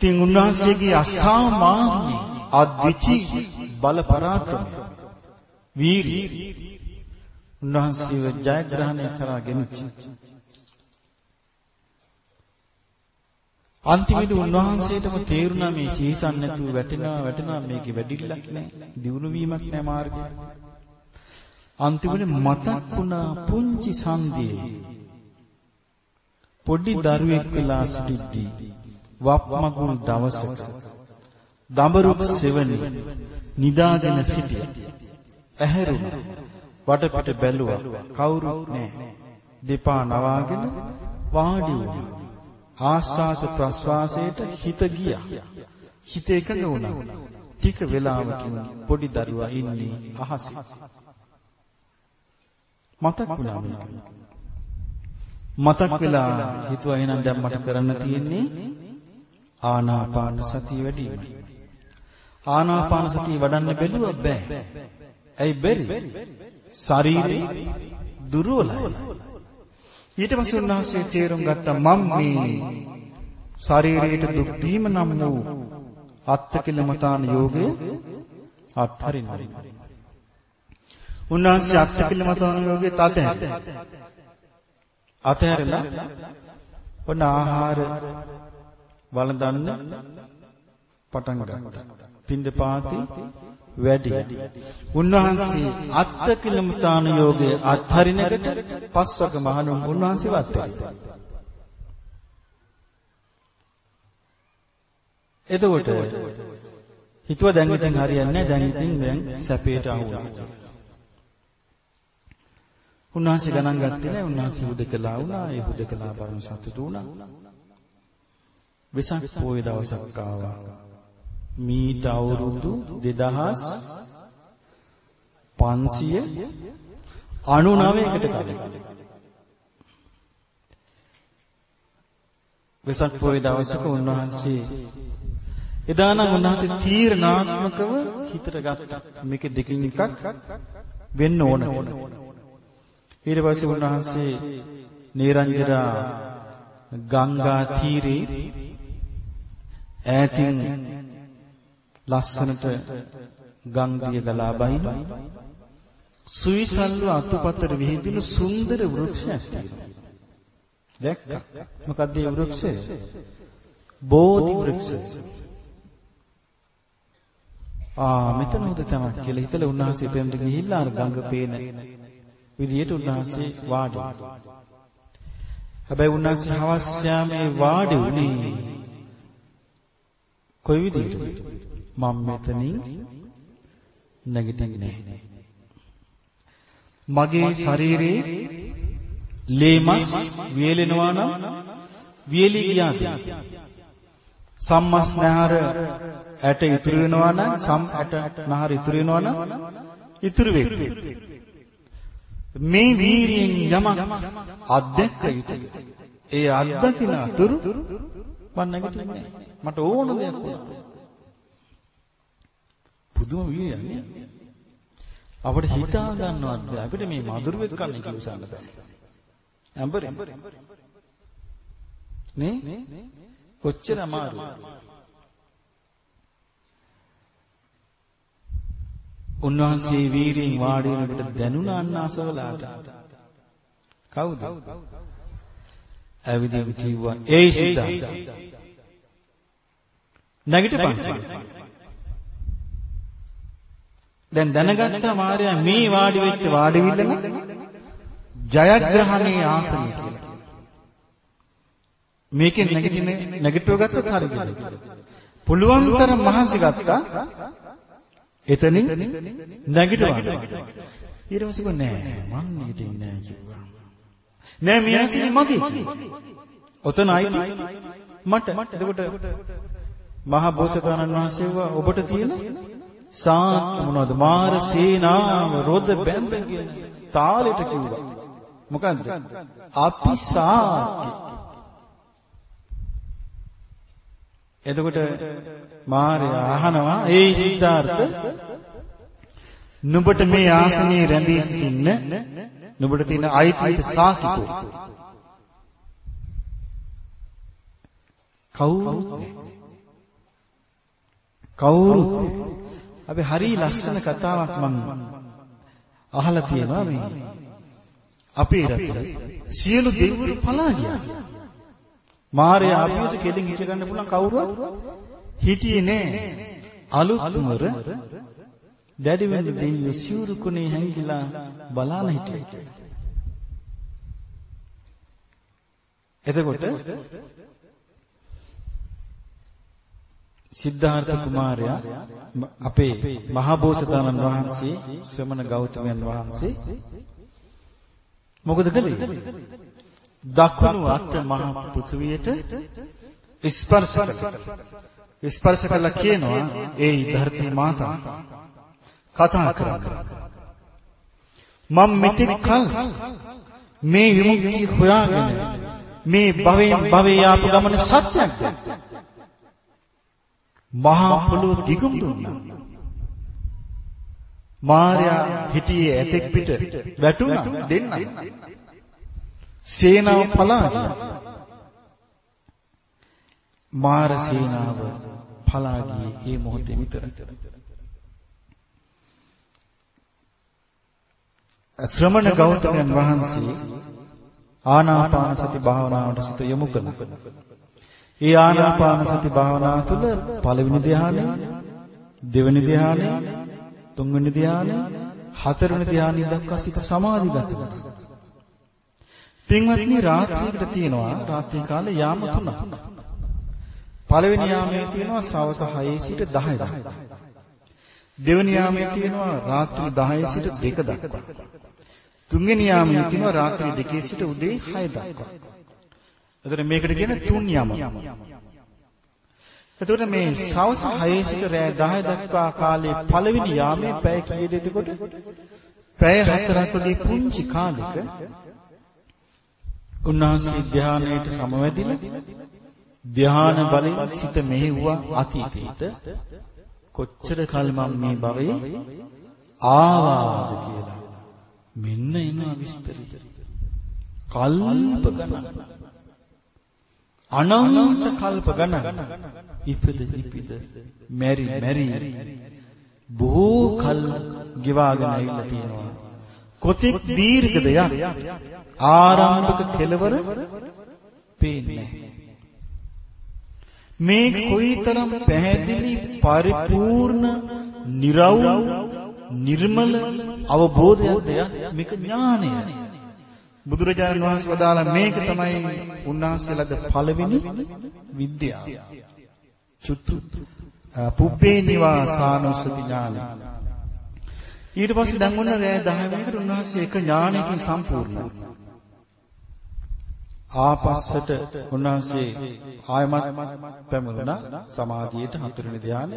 තින් උන්වහන්සේගේ අසාමාන්‍ය අද්විතී බල පරාක්‍රමය වීරිය උන්වහන්සේව ජයග්‍රහණය කරා ගෙනිච්ච අන්තිමේදී උන්වහන්සේටම තේරුණා මේ සීසන් නැතුව වැටෙනවා වැටෙනවා මේකේ වැඩිලක් නැහැ දියුණු වීමක් නැහැ මාර්ගය අන්තිමට මතක් වුණා පුංචි සංදියේ පොඩි දරුවෙක් වෙලා සිටිද්දී වප්මගුල් දවසක දඹරුක් සෙවණි නිදාගෙන සිටි ඇහැරුණා වටපිට බැලුවා කවුරුත් නැහැ. දෙපා නවාගෙන වාඩි වුණා. ආශ්වාස ප්‍රශ්වාසයට හිත ගියා. හිත එකඟ වුණා. ටික වෙලාවකින් පොඩි දරුවා ඉන්නේ අහසේ. මතක් වුණා මේක. මතක් වෙලා හිතුවා එහෙනම් දැන් මට කරන්න තියෙන්නේ ආනාපාන සතිය වැඩිමයි. ආනාපාන සතිය වඩන්න බැලුවා බෑ. ඇයි බැරි? ශරීරේ දුර්වලයි. ඊට පස්සේ උන්වහන්සේ තේරුම් ගත්තා මම මේ ශරීරයට දුක් දීම නම් වූ අත්තිකිලමතාන යෝගය අත්හරින්න. උන්වහන්සේ අට්ඨකිලමතන යෝගයේ තතහැර. අතහැරලා ඔන්න ආහාර වළඳන්න පටන් ගත්තා. පින්දපාති වැඩි. උන්වහන්සේ අට්ඨකිලමතාන යෝගයේ අත්හරිනකට පස්වක මහණුන් උන්වහන්සේ වත් එතකොට හිතුව දැන් ඉතින් හරියන්නේ නැහැ දැන් ඉතින් දැන් සැපේට අහු වුණා. උන්වහන්සේ ගණන් ගත්තේ නැහැ. උන්වහන්සේ හුදකලා වුණා. ඒ හුදකලා බරණ සතුටු වුණා. වෙසක් පොය දවසක් ආවා. මීට අවුරුදු 2599කට කලින්. වෙසක් පොය දවසක උන්වහන්සේ එදා නම් උන්වහන්සේ තීරණාත්මකව හිතට ගත්තා. මේක දෙකින් එකක් වෙන්න ඕන. ඊට පස්සේ උන්වහන්සේ නීරංජරා ගංගා තීරේ ඈතින් ලස්සනට ගංගිය ගලා බහින සුවිසල්ව අතුපතර විහිදුණු සුන්දර වෘක්ෂයක් තියෙනවා. දැක්කා. මොකක්ද මේ වෘක්ෂය? බෝධි වෘක්ෂය. ආ මෙතන උද තමයි කියලා හිතලා උන්වහන්සේ එතනට ගිහිල්ලා අර ගඟ පේන විදියට උන්වහන්සේ වාඩි හැබැයි උන්වහන්සේ හවස් යාමේ වාඩි වුණේ කොයි විදිහටද මම මෙතනින් නැගිටින්නේ නැහැ. මගේ ශරීරේ ලේමස් වියලෙනවා නම් වියලී ගියාද? සම්මස් නහර ඇට ඉතුරු වෙනවා නම් සම් ඇට නහර ඉතුරු වෙනවා නම් ඉතුරු වෙන්නේ මේ වීරියෙන් යමක් අත්දැක යුතුයි. ඒ අත්දකින අතුරු මම නැගිටින්නේ මට ඕන දෙයක් වුණා. පුදුම වීරියක් අපිට හිතා ගන්නවත් බෑ. අපිට මේ මధుරෙක් කන්න කිව්සන්න බෑ. ඇඹරේ. නේ? කොච්චර අමාරුද? උන්වහන්සේ වීරියෙන් වාඩි වෙනකොට දැනුණා අන්නාසවලාට. කවුද? ඇවිදින් කිව්වා ඒ සිද්ධාර්ථ. නැගිටපන්. දැන් දැනගත්තා මාර්යා මේ වාඩි වෙච්ච වාඩිවිල්ල ජයග්‍රහණයේ ආසනය කියලා. මේකෙන් නැගිටින නැගිටව ගත්තොත් හරියද? පුළුවන් තරම් මහන්සි ගත්තා. එතනින් නැගිටවන්න. ඊට පස්සේ නෑ මං නැගිටින්නේ නෑ කිව්වා. නෑ මේ ආසනේ මගේ. ඔතන අයිති මට. එතකොට මහා බෝසතාණන් වහන්සේ ඔබට තියෙන සාක්ෂි මොනවද? මාර සේනාව රොද බැඳගෙන තාලෙට කිව්වා. මොකන්ද? අපි සාක්ෂි. එතකොට මාර්යා අහනවා ඒ සිද්ධාර්ථ නුඹට මේ ආසනයේ රැඳී සිටින්න නුඹට තියෙන අයිතියට සාක්ෂිකෝ කවුරුත් කවුරුත් අපි හරි ලස්සන කතාවක් මම අහලා තියෙනවා මේ. අපේ රටේ සියලු දෙවිවරු පලා ගියා. මාර්යා අපිවස කෙලින් හිට ගන්න පුළුවන් කවුරුවත් හිටියේ නෑ. අලුත් නුවර දැඩි වෙන දෙවියෝ සිවුරු කුණේ හැංගිලා බලාන හිටියා කියලා. එතකොට සිද්ධාර්ථ කුමාරයා අපේ මහා බෝසතාණන් වහන්සේ ශ්‍රමණ ගෞතමයන් වහන්සේ මොකද කළේ? දකුණු අත මහ පෘථුවියට ස්පර්ශ ස්පර්ශ කළා කියනවා ඒ ධර්ති මාතා කතා කරන්නේ මම මෙතෙක් කල මේ විමුක්තිය හොයාගෙන මේ භවයෙන් භවයේ ආපු ගමන සත්‍යක්ද මහා පොළොව දිගුම් දුන්නා. මාර්යා හිටියේ ඇතෙක් පිට වැටුණා දෙන්න. සේනාව පලා ගියා. මාර සේනාව පලා ගියේ ඒ මොහොතේ විතරයි. ශ්‍රමණ ගෞතමයන් වහන්සේ ආනාපාන සති භාවනාවට සිත යොමු කළා. ඒ ආනාපාන සති භාවනාව තුළ පළවෙනි ධ්‍යානය, දෙවෙනි ධ්‍යානය, තුන්වෙනි ධ්‍යානය, හතරවෙනි ධ්‍යානය දක්වා සිත සමාධිගත වුණා. පින්වත්නි රාත්‍රියකට තියෙනවා රාත්‍රී කාලේ යාම තුනක්. පළවෙනි යාමයේ තියෙනවා සවස 6 සිට 10 දක්වා. දෙවෙනි යාමයේ තියෙනවා රාත්‍රී 10 සිට 2 දක්වා. තුන්වෙනි යාමයේ තියෙනවා රාත්‍රී 2 සිට උදේ 6 දක්වා. එතකොට මේකට කියන තුන් යම. එතකොට මේ සවස් 6 සිට රෑ 10 දක්වා කාලේ පළවෙනි යාමේ පැය කීයද එතකොට? පැය 4ක් වගේ පුංචි කාලෙක උන්වහන්සේ ධානයට සමවැදිලා ධාන බලෙන් සිත මෙහෙව්වා අතීතයට. කොච්චර කල් මම මේ භවයේ ආවාද කියලා. මෙන්න එන විස්තරය කල්ප ගණන්. අනන්ත කල්ප ගණන්. ඉපද ඉපද මෙරි මෙරි. බොහෝ කල් ගෙවාගෙන ඇවිල්ලා තියෙනවා. කොතෙක් දීර්ඝද යක් ආරම්භක කෙලවර පේන්නේ මේ කොයිතරම් පැහැදිලි පරිපූර්ණ නිර්වෘ නිර්මල අවබෝධයක්ද මේක ඥානයයි බුදුරජාණන් වහන්සේ වදාලා මේක තමයි උන්වහන්සේලාගේ පළවෙනි විද්‍යාව. චුත්තු පුබ්බේ නිවාසානුස්සති ඥාන. ඊට පස්සේ දැන් ඔන්න රෑ 10 වෙනිකට උන්වහන්සේ එක ඥානයකින් සම්පූර්ණ. ආපස්සට උන්වහන්සේ ආයමත් පැමුණා සමාධියට හතරවෙනි ධානය.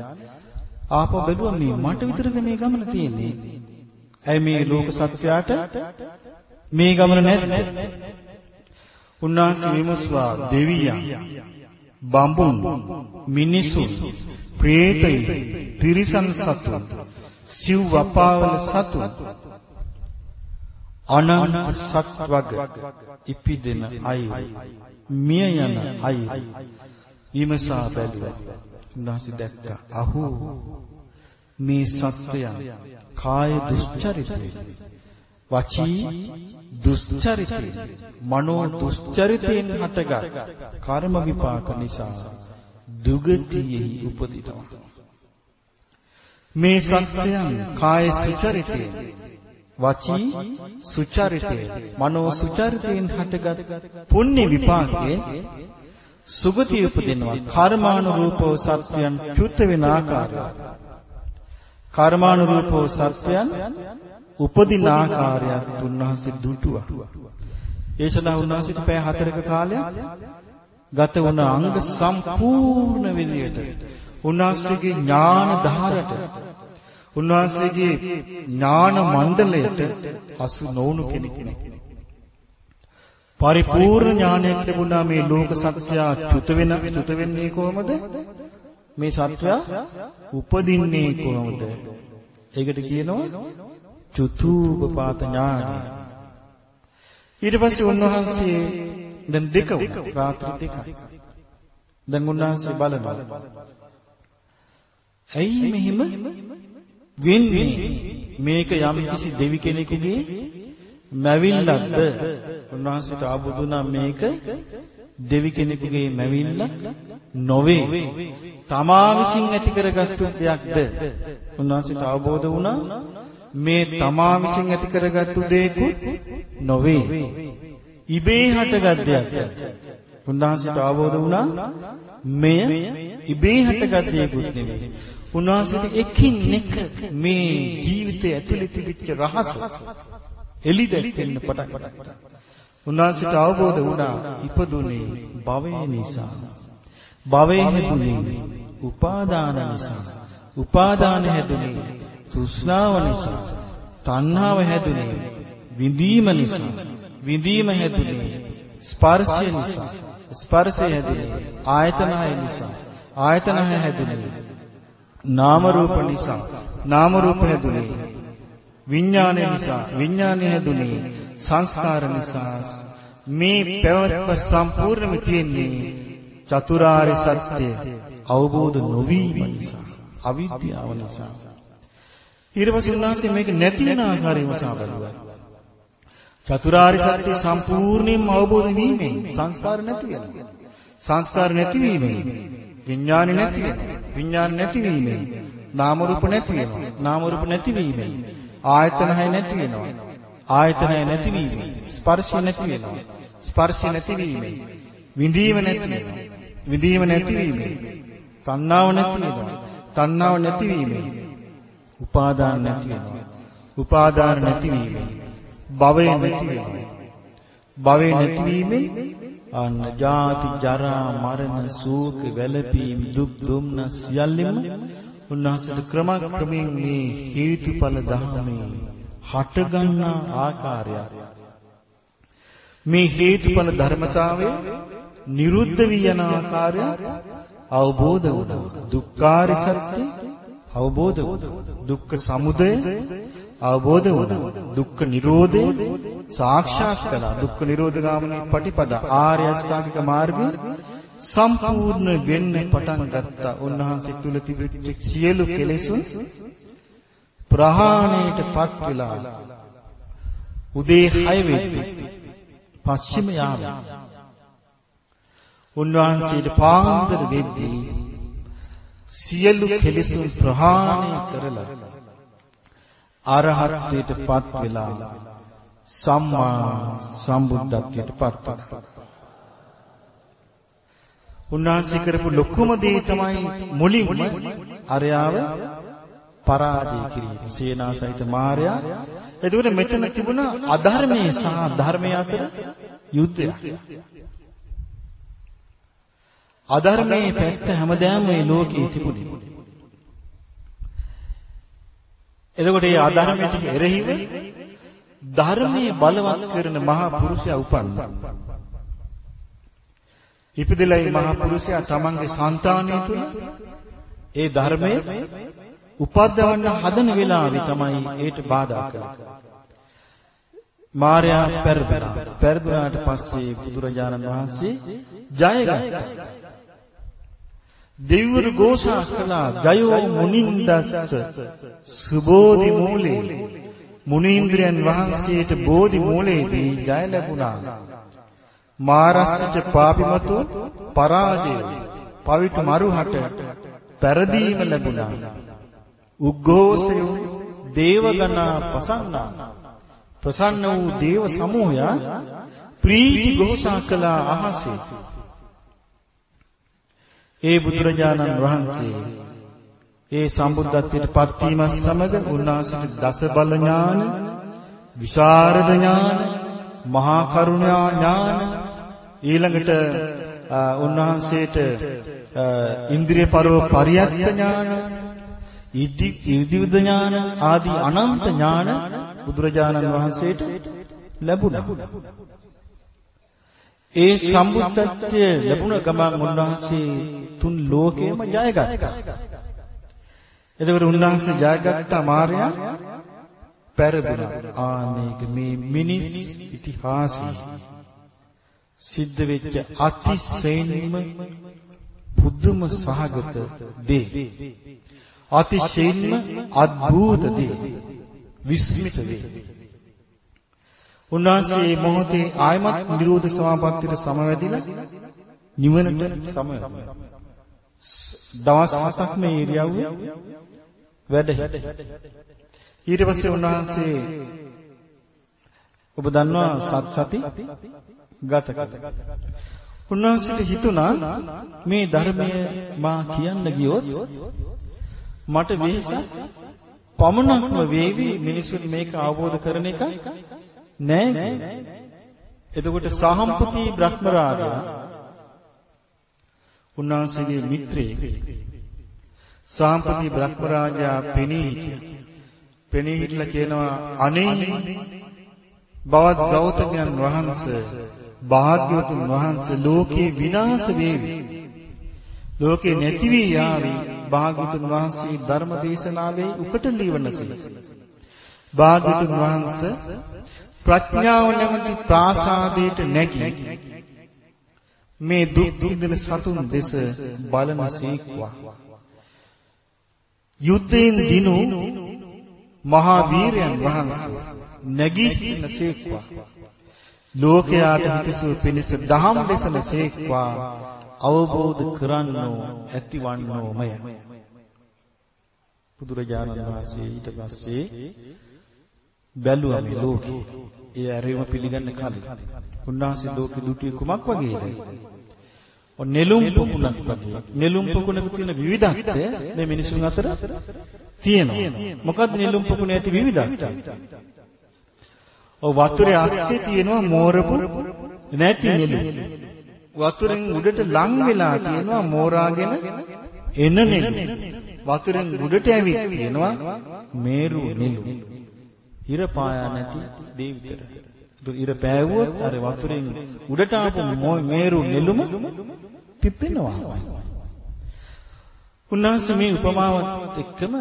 ආපහු බැලුවා මේ මට විතරද මේ ගමන තියෙන්නේ. ඇයි මේ ලෝක සත්‍යයට මේ ගමන නැද්ද? උන්වහන්සේ විමසුවා දෙවියන් බඹුන් මිනිසුන් ප්‍රේතයි තිරිසන් සතුන් සිව් වපාවල සතුන් අනන්ත සත්වග ඉපිදෙන අය. මිය යන අය. විමසා බැලුවා. උන්වහන්සේ දැක්කා අහෝ. මේ සත්‍යයන් කාය දුස්චරිතය වචී දුස්චරිතයෙන් මනෝ දුස්චරිතයෙන් හටගත්. කර්ම විපාක නිසා දුගතියෙහි උපදිනවා. මේ සත්‍යයන් කාය සුචරිතයෙන් වචී සුචරිතය. මනෝ සුචරිතයෙන් හටගත් පුණ්‍ය විපාකයෙන් සුගතිය උපදිනවා. කර්මානුරූපව සත්‍යයන් චුත වෙන ආකාරය. කර්මානුරූපව සත්‍යයන් උපදින ආකාරයත් උන්වහන්සේ දුටුවා. ඒ සඳහා උන්වහන්සේට පැය හතරක කාලයක් ගත වුණ අංග සම්පූර්ණ විදියට උන්වහන්සේගේ ඥාන ධාරට උන්වහන්සේගේ ඥාන මණ්ඩලයට හසු නොවුණු කෙනෙක් නේ. පරිපූර්ණ ඥානයක් ලැබුණා මේ ලෝක සත්‍යය චුත වෙන චුත වෙන්නේ කොහොමද? මේ සත්‍යය උපදින්නේ කොහොමද? ඒකට කියනවා චුතුපපාත ඥානය. ඊට පස්සේ උන්වහන්සේ දැන් දෙක රාත්‍රී දෙකයි. දැන් උන්වහන්සේ බලනවා. ඇයි මෙහිම වෙන්නේ මේක යම් කිසි දෙවි කෙනෙකුගේ මැවිල්ලක්ද? උන්වහන්සේට ආબોධුනා මේක දෙවි කෙනෙකුගේ මැවිල්ලක් නොවේ. තමා විසින් ඇති කරගත්තු දෙයක්ද? උන්වහන්සේට අවබෝධ වුණා මේ තමා විසින් ඇති කරගත්තු දෙයකුත් නොවේ. ඉබේ හටගත් දෙයක්ද? උන්වහන්සේට අවබෝධ වුණා මෙය ඉබේ හටගත් දෙයක්ුත් නෙවෙයි උන්වහන්සේට එකින් එක මේ ජීවිතය ඇතුළේ තිබිච්ච රහස එලි දැක්කෙන්න පටන් ගත්තා. උන්වහන්සේට අවබෝධ වුණා ඉපදුනේ භවය නිසා. භවය හැදුනේ උපාදාන නිසා. උපාදාන හැදුනේ තෘෂ්ණාව නිසා. තණ්හාව හැදුනේ විඳීම නිසා. විඳීම හැදුනේ ස්පර්ශය නිසා. ස්පර්ශය හැදුනේ ආයතනය නිසා. ආයතනය හැදුනේ නාම රූප නිසා නාම රූප හැදුනේ විඥානය නිසා විඥානය හැදුනේ සංස්කාර නිසා. මේ පැවැත්ම සම්පූර්ණම තියෙන්නේ චතුරාර්ය සත්‍ය අවබෝධ නොවීම නිසා අවිද්‍යාව නිසා. ඊට උන්වහන්සේ මේක නැති වෙන ආකාරයම සාබලුවා චතුරාර්ය සත්‍ය සම්පූර්ණයෙන්ම අවබෝධ වීමෙන් සංස්කාර නැති වෙනවා. සංස්කාර නැති වීමෙන් විඥාන නැති වෙනවා. විඥාන නැතිවීමෙන් නාම රූප නැති වෙනවා. නාම රූප නැතිවීමෙන් ආයතන හය නැති වෙනවා. ආයතන හය නැතිවීමෙන් ස්පර්ශය නැති වෙනවා. ස්පර්ශය නැතිවීමෙන් විඳීම නැති වෙනවා. විඳීම නැතිවීමෙන් තණ්හාව නැති වෙනවා. තණ්හාව නැතිවීමෙන් උපාදාන නැති වෙනවා. උපාදාන නැතිවීමෙන් භවය නැති වෙනවා. භවය නැතිවීමෙන් අන්න ජාති ජරා මරණ ශෝක වැළපීම් දුක් දුම්න සියල්ලම උන්වහන්සේට ක්‍රම ක්‍රමයෙන් මේ හේතුඵල ධර්මයේ හටගන්නා ආකාරය මේ හේතුඵල ධර්මතාවය නිරුද්ධ වී යන ආකාරය අවබෝධ වුණා. දුක්ඛාර සත්‍ය අවබෝධ වුණා. දුක්ඛ සමුදය අවබෝධ වුණා. දුක්ඛ නිරෝධය සාක්ෂාත් කළා. දුක්ඛ නිරෝධ ගාමිනී පටිපදා ආර්ය අෂ්ටාංගික මාර්ගය සම්පූර්ණ වෙන්න පටන් ගත්තා. උන්වහන්සේ තුල තිබිච්ච සියලු කෙලෙසුන් ප්‍රහාණයටපත් වෙලා උදේ 6 වෙද්දී පස්චිම යාමේ උන්වහන්සේට පාන්දර වෙද්දී සියලු කෙලෙසුන් ප්‍රහාණය කරලා අරහත්ත්වයට පත් වෙලා සම්මා සම්බුද්ධත්වයට පත් වුණා. උන්වහන්සේ කරපු ලොකුම දේ තමයි මුලින්ම අරයාව පරාජය කිරීම. සේනාසහිත මාර්යා. එතකොට මෙතන තිබුණා අධර්මයේ සහ ධර්මයේ අතර යුද්ධයක්. අධර්මයේ පැත්ත හැමදාම මේ ලෝකේ තිබුණේ. එතකොට මේ අධර්මයට එරෙහිව ධර්මයේ බලවත් කරන මහා පුරුෂයා උපන්නා. ඉපදෙලා මේ මහා පුරුෂයා තමන්ගේ సంతානය තුල ඒ ධර්මයේ උපද්දවන්න හදන වෙලාවේ තමයි ඒට බාධා කළේ. මාර්යා පෙරදුනා. පෙරදුනාට පස්සේ බුදුරජාණන් වහන්සේ ජයගත්තා. දෙවිවරු ഘോഷා කළා ජයෝ මුනින්දස්ස සුබෝධි මූලේ මුනීන්ද්‍රයන් වහන්සේට බෝධි මූලයේදී ජය ලැබුණා මාරස්සච පාපිමතු පරාජය පවිතු මරුහට පෙරදීම ලැබුණා උග්ඝෝසය දේවගණා පසන්නා ප්‍රසන්න වූ දේව සමූහයා ප්‍රීති ഘോഷා කළ අහසේ ඒ බුදුරජාණන් වහන්සේ ඒ සම්බුද්ධත්වයට පත් වීම සමග උන්වහන්සේට දස බල ඥාන, විශාරද ඥාන, මහා කරුණා ඥාන ඊළඟට උන්වහන්සේට ඉන්ද්‍රිය පරව පරියත්ත ඥාන, ඉදි ඉදිවිද ඥාන ආදී අනන්ත ඥාන බුදුරජාණන් වහන්සේට ලැබුණා. ඒ සම්බුද්ධත්වය ලැබුණ ගමන් උන්වහන්සේ තුන් ලෝකෙම ජයගත්තා. එතකොට උන්වහන්සේ ජයගත්ත මාර්යා පෙරදුනා. ආනේක මේ මිනිස් ඉතිහාසයේ සිද්ධ වෙච්ච අතිශයින්ම පුදුම සහගත දේ. අතිශයින්ම අద్භූත දේ. විස්මිත දේ. උන්වහන්සේ මොහොතේ ආයමත් නිරෝධ සමාපත්තියට සමවැදිලා නිවනට සමවැදුණා. දවස් හතක් මේ ඉරියව්වේ වැඩ ඊට පස්සේ උන්වහන්සේ ඔබ දන්නවා සත් සති ගත කළා. උන්වහන්සේට හිතුණා මේ ධර්මය මා කියන්න ගියොත් මට වෙහසක් පමණක්ම වේවි මිනිසුන් මේක අවබෝධ කරන එක නෑ. එතකොට සහම්පති බ්‍රහ්මරාජා උන්වහන්සේගේ මිත්‍රයෙක් සහම්පති බ්‍රහ්මරාජා පෙනී පෙනී හිටලා කියනවා අනේ බවත් ගෞතමයන් වහන්සේ භාග්‍යවතුන් වහන්සේ ලෝකේ විනාශ වේවි. ලෝකේ නැති වී යාවි. භාග්‍යවතුන් වහන්සේ ධර්ම දේශනාවේ උකට ලිවනසේ භාග්‍යවතුන් වහන්සේ ප්‍රඥාව නැමැති ප්‍රාසාදයට නැගී මේ දුක් විඳින සතුන් දෙස බලන සීක්වා. යුද්ධයෙන් දිනු මහා වීරයන් වහන්සේ නැගී සිටින සීක්වා. ලෝකයාට හිතසුව පිණිස දහම් දෙසන සීක්වා අවබෝධ කරන්නෝ ඇතිවන්නෝමය. බුදුරජාණන් වහන්සේ ඊට පස්සේ බැලුවා මේ ලෝකේ. ඒ ඇරීම පිළිගන්න කලින් උන්වහන්සේ ලෝකෙ දුටුවේ කුමක් වගේද? ඔන්න නෙළුම් පොකුණක් වගේ. නෙළුම් පොකුණක තියෙන විවිධත්වය මේ මිනිසුන් අතර තියෙනවා. මොකද්ද නෙළුම් පොකුණේ ඇති විවිධත්වය? ඔව් වතුරේ අස්සේ තියෙනවා මෝරපු නැති නෙළුම්. වතුරෙන් උඩට ලං වෙලා තියෙනවා මෝරාගෙන එන නෙළුම්. වතුරෙන් උඩට ඇවිත් තියෙනවා මේරු නෙළුම්. ඉර පායා නැති දේ විතරයි. ඉර පෑවුවොත් අර වතුරෙන් උඩට ආපු මේරු නෙළුම පිපෙනවා. උන්වහන්සේ මේ උපමාවත් එක්කම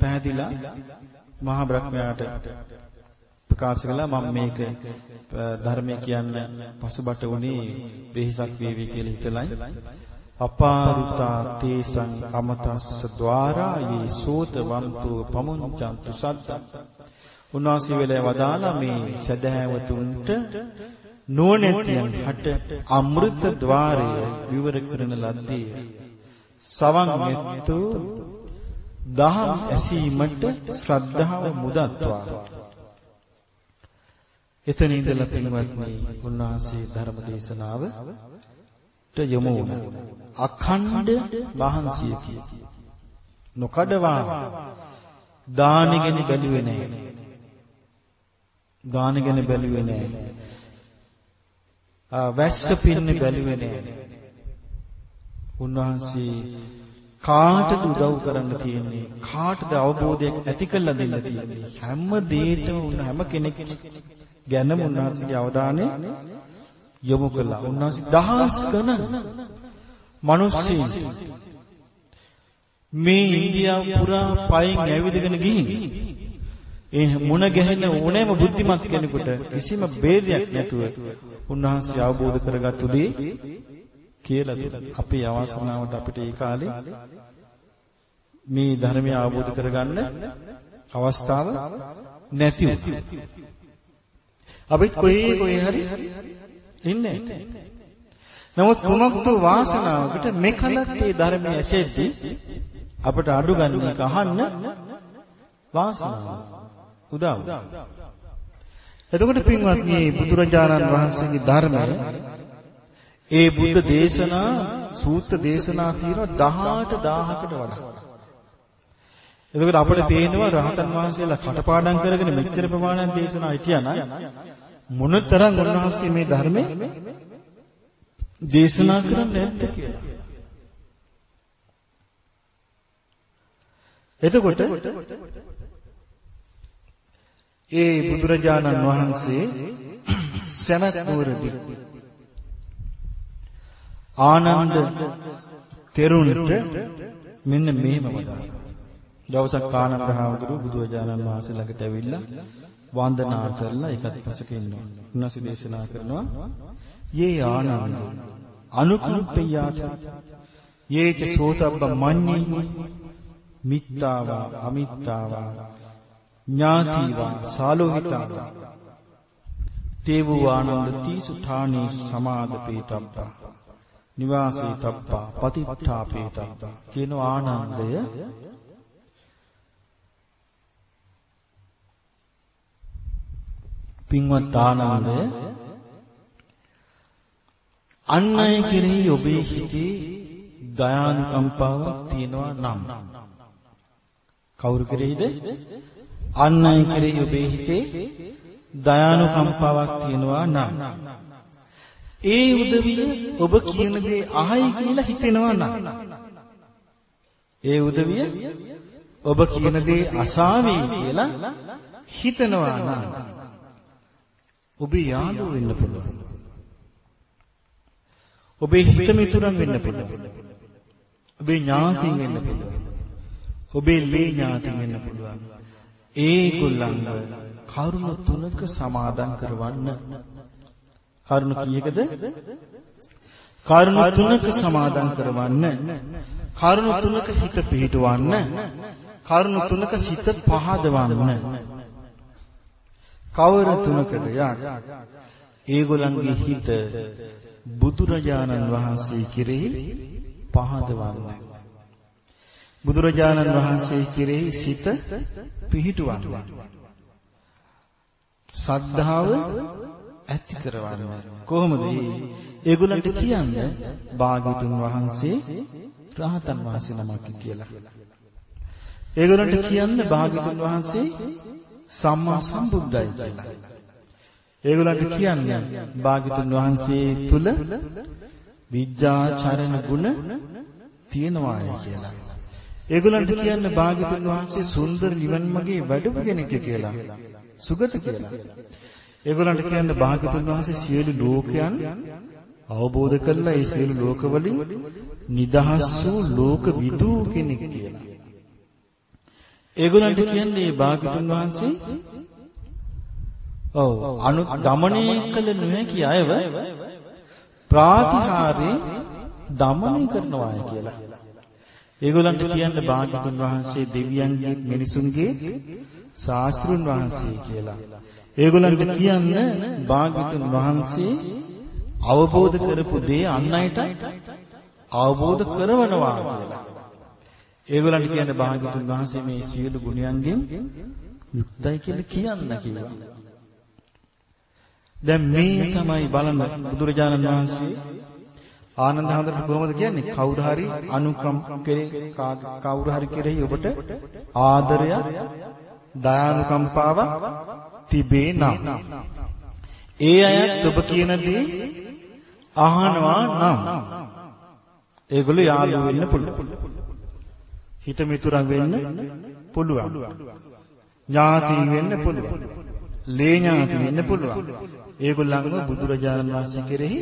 පැහැදිලා මහා බ්‍රහ්මයාට ප්‍රකාශ කළා මම මේක ධර්මය කියන්න පසුබට උනේ වෙහසක් වේවි කියලා හිතලයි අපාරුතා තේසං අමතස්ස ద్వාරා යේ සෝතවන්තෝ පමුංචන්තු සද්දා උන්වහන්සේ වෙලේ වදාලා මේ සදහැවතුන්ට නුවණැතියන් හට අමෘත ద్వාරය විවර කරන ලද්දේ. සවන් මෙත්තු දහම් ඇසීමට ශ්‍රද්ධාව මුදත්වා. එතන ඉඳලා පින්වත්නි උන්වහන්සේ ධර්ම දේශනාව ට යොමු වුණා. අඛණ්ඩ මහන්සියකි නොකඩවා දානෙගෙන බැලුවේ නැහැ. ගාන ගැන බැලුවේ නැහැ. වැස්ස පින්නේ බැලුවේ නැහැ. උන්වහන්සේ කාටද උදව් කරන්න තියෙන්නේ කාටද අවබෝධයක් ඇති කරලා දෙන්න තියෙන්නේ හැම දෙයකම උන් හැම කෙනෙක් ගැනම උන්වහන්සේගේ අවධානය යොමු කළා උන්වහන්සේ දහස් ගණන් මිනිස්සුන් මේ ඉන්දියාව පුරා පයින් ඇවිදගෙන ගිහින් ඒ මුණ ගැහෙන ඕනෑම බුද්ධිමත් කෙනෙකුට කිසිම ભેදයක් නැතුව උන්වහන්සේ අවබෝධ කරගත්තු දේ කියලා දුන්නා. අපේ අවසනාවට අපිට ඒ කාලේ මේ ධර්මය අවබෝධ කරගන්න අවස්ථාව නැති වුණා. අපිත් කොහේ කොහේ හරි ඉන්නේ. නමුත් කුමක්ද වාසනාවකට මෙකලත් මේ ධර්මය ඇසෙද්දී අපට අඩු ගන්න එක අහන්න වාසනාව. උදා වුණා. එතකොට පින්වත්නි බුදුරජාණන් වහන්සේගේ ධර්මය ඒ බුද්ධ දේශනා සූත්‍ර දේශනා තියෙනවා 18000කට වඩා. එතකොට අපිට පේනවා රහතන් වහන්සේලා කටපාඩම් කරගෙන මෙච්චර ප්‍රමාණයක් දේශනා හිටියානම් මොනතරම් උන්වහන්සේ මේ ධර්මයේ දේශනා කරන්නේ නැද්ද කියලා. එතකොට ඒ බුදුරජාණන් වහන්සේ සනත් නුවරදී ආනන්ද තෙරුණට මෙන්න මෙහෙම වදාළා. දවසක් ආනන්ද හාමුදුරුවෝ බුදුරජාණන් වහන්සේ ළඟට ඇවිල්ලා වන්දනා කරලා එකත් පසක ඉන්නවා. උන්වහන්සේ දේශනා කරනවා යේ ආනන්ද අනුකම්පයාත යේච සෝතබ්බ මඤ්ඤී මිත්තාවා අමිත්තාවා ඥාතිවා සාලෝහිතාවා තේවු ආනන්ද තීසු ථානේ සමාදපේතබ්බා නිවාසී තබ්බා පතිත්ථාපේ තබ්බා කියන ආනන්දය පින්වත් ආනන්දය අන් අය කෙරෙහි ඔබේ හිතේ දයානුකම්පාවක් තියෙනවා නම්. කවුරු කෙරෙහිද? අන් අය කෙරෙහි ඔබේ හිතේ දයානුකම්පාවක් තියෙනවා නම් ඒ උදවිය ඔබ කියන දේ අහයි කියලා හිතෙනවා නම් ඒ උදවිය ඔබ කියන දේ අසාවි කියලා හිතනවා නම් ඔබේ යාළුවෝ වෙන්න පුළුවන්. ඔබේ හිත මිතුරන් වෙන්න පුළුවන්. ඔබේ ඥාතින් වෙන්න පුළුවන්. ඔබේ ලේ ඥාතින් වෙන්න පුළුවන්. ඒගොල්ලන්ව කරුණ තුනක සමාදන් කරවන්න. කරුණ කීයකද? කරුණ තුනක සමාදන් කරවන්න. කරුණ තුනක හිත පිහිටවන්න. කරුණ තුනක සිත පහදවන්න. කවර තුනකද යක් ඒගොල්ලන්ගේ හිත බුදුරජාණන් වහන්සේ කෙරෙහි පහදවන්න බුදුරජාණන් වහන්සේ කෙරෙහි සිත පිහිටුවන්න සද්ධාව ඇති කරවන්න කොහොමද ඒගොල්ලන්ට කියන්නේ භාග්‍යතුන් වහන්සේ රහතන් වහන්සේ නමක් කියලා ඒගොල්ලන්ට කියන්නේ භාග්‍යතුන් වහන්සේ සම්මා සම්බුද්දයි කියලා. ඒගොල්ලන්ට කියන්නේ භාග්‍යතුන් වහන්සේ තුල විද්‍යාචරණ ගුණ තියෙනවාය කියලා. ඒගොල්ලන්ට කියන්න භාග්‍යතුන් වහන්සේ සුන්දර නිවන් මාගේ වැඩපු කෙනෙක් කියලා. සුගත කියලා. ඒගොල්ලන්ට කියන්න භාග්‍යතුන් වහන්සේ සියලු ලෝකයන් අවබෝධ කරලා ඒ සියලු ලෝකවලින් නිදහස් වූ ලෝක විදු කෙනෙක් කියලා. ඒගොල්ලන්ට කියන්නේ භාග්‍යතුන් වහන්සේ ඔව් අනු দমনය කළ නොහැකි අයව ප්‍රාතිහාරේ দমনය කරනවා කියලා. ඒගොල්ලන්ට කියන්න භාග්‍යතුන් වහන්සේ දෙවියන්ගේ මිනිසුන්ගේ ශාස්ත්‍රුන් වහන්සේ කියලා. ඒගොල්ලන්ට කියන්න භාග්‍යතුන් වහන්සේ අවබෝධ කරපු දේ අන් අයට අවබෝධ කරවනවා කියලා. ඒගොල්ලන්ට කියන්නේ භාග්‍යතුන් වහන්සේ මේ සියලු ගුණයන්ගෙන් යුක්තයි කියලා කියන්න කිව්වා. දැන් මේ තමයි බලන්න බුදුරජාණන් වහන්සේ ආනන්ද හඳුරට කොහොමද කියන්නේ කවුරු හරි අනුකම් කෙරේ කවුරු හරි කෙරෙහි ඔබට ආදරය දයානුකම්පාව තිබේ නම් ඒ අයත් ඔබ කියන දේ අහනවා නම් ඒගොල්ලෝ යාළුවෝ වෙන්න පුළුවන් හිත මිතුරන් වෙන්න පුළුවන්. ඥාති වෙන්න පුළුවන්. ලේ ඥාති වෙන්න පුළුවන්. ඒගොල්ලන්ව බුදුරජාණන් වහන්සේ කෙරෙහි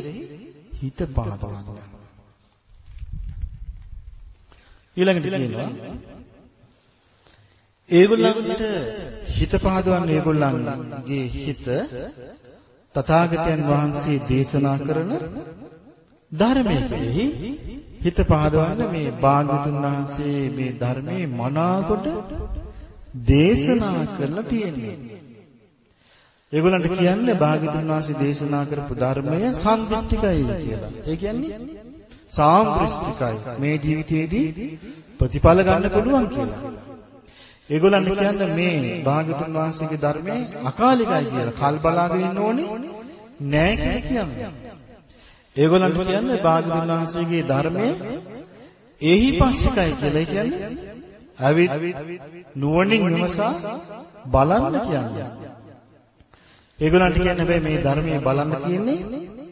හිත පහදවන්න. ඊළඟට කියනවා ඒගොල්ලන්ට හිත පහදවන්න ඒගොල්ලන්ගේ හිත තථාගතයන් වහන්සේ දේශනා කරන ධර්මයේ කෙරෙහි හිත පහදවන්න මේ භාග්‍යතුන් වහන්සේ මේ ධර්මයේ මනාකොට දේශනා කරලා තියෙන්නේ. ඒගොල්ලන්ට කියන්නේ භාග්‍යතුන් වහන්සේ දේශනා කරපු ධර්මය සම්දිත්තිකයි කියලා. ඒ කියන්නේ සාම්ප්‍රස්තිකයි. මේ ජීවිතයේදී ප්‍රතිඵල ගන්න පුළුවන් කියලා. ඒගොල්ලන් කියන්නේ මේ භාගතුන් වහන්සේගේ ධර්මයේ අකාලිකයි කියලා. කල් බලාගෙන ඉන්න ඕනේ නෑ කියලා කියන්නේ. ඒගොල්ලන්ට කියන්නේ භාගතුන් වහන්සේගේ ධර්මයේ එහි පස්සිකයි කියලා කියන්නේ අවිත් නුවණින් විමසා බලන්න කියන්නේ. ඒගොල්ලන්ට කියන්නේ හැබැයි මේ ධර්මයේ බලන්න කියන්නේ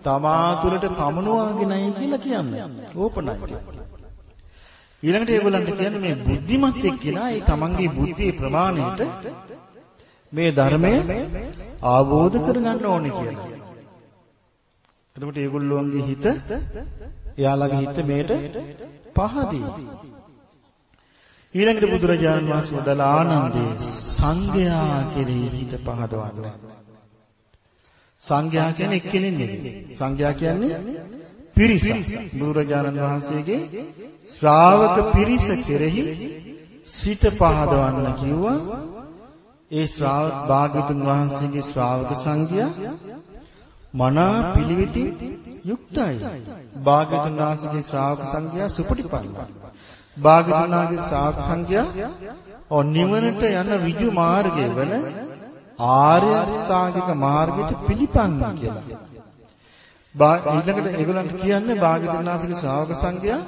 තමා තුළට පමනුවාගෙනයි කියලා කියන්නේ. ඕපනයි කියන්නේ. ඊළඟට ඒගොල්ලන්ට කියන්නේ මේ බුද්ධිමත් එක්කෙනා ඒ තමන්ගේ බුද්ධියේ ප්‍රමාණයට මේ ධර්මය ආબોධ කරගන්න ඕනේ කියලා. එතකොට ඒගොල්ලෝන්ගේ හිත එයාලගේ හිත මේට පහදී. ඊළඟට බුදුරජාණන් වහන්සේ වදාළ ආනන්දේ සංඝයා කෙරෙහි හිත පහදවන්න. සංඝයා කියන්නේ එක්කෙනෙක් නෙවෙයි. සංඝයා කියන්නේ පිරිස. බුදුරජාණන් වහන්සේගේ ශ්‍රාවක පිරිස කෙරෙහි සිත පහදවන්න කිව්වා. ඒ ශ්‍රාවක භාග්‍යතුන් වහන්සේගේ ශ්‍රාවක සංඝයා මනා පිළිවෙතින් යුක්තයි. භාග්‍යතුන් වහන්සේගේ ශ්‍රාවක සංඝයා සුපටිපන්නයි. භාග්‍යතුන් වහන්සේගේ ශ්‍රාවක සංඝයා ඔ නිවනට යන ඍජු මාර්ගය වන ආර්ය අෂ්ටාංගික මාර්ගයට පිළිපන්න කියලා. බා ඊළඟට ඒගොල්ලන්ට කියන්නේ භාග්‍යතුන් වහන්සේගේ ශ්‍රාවක සංඝයා?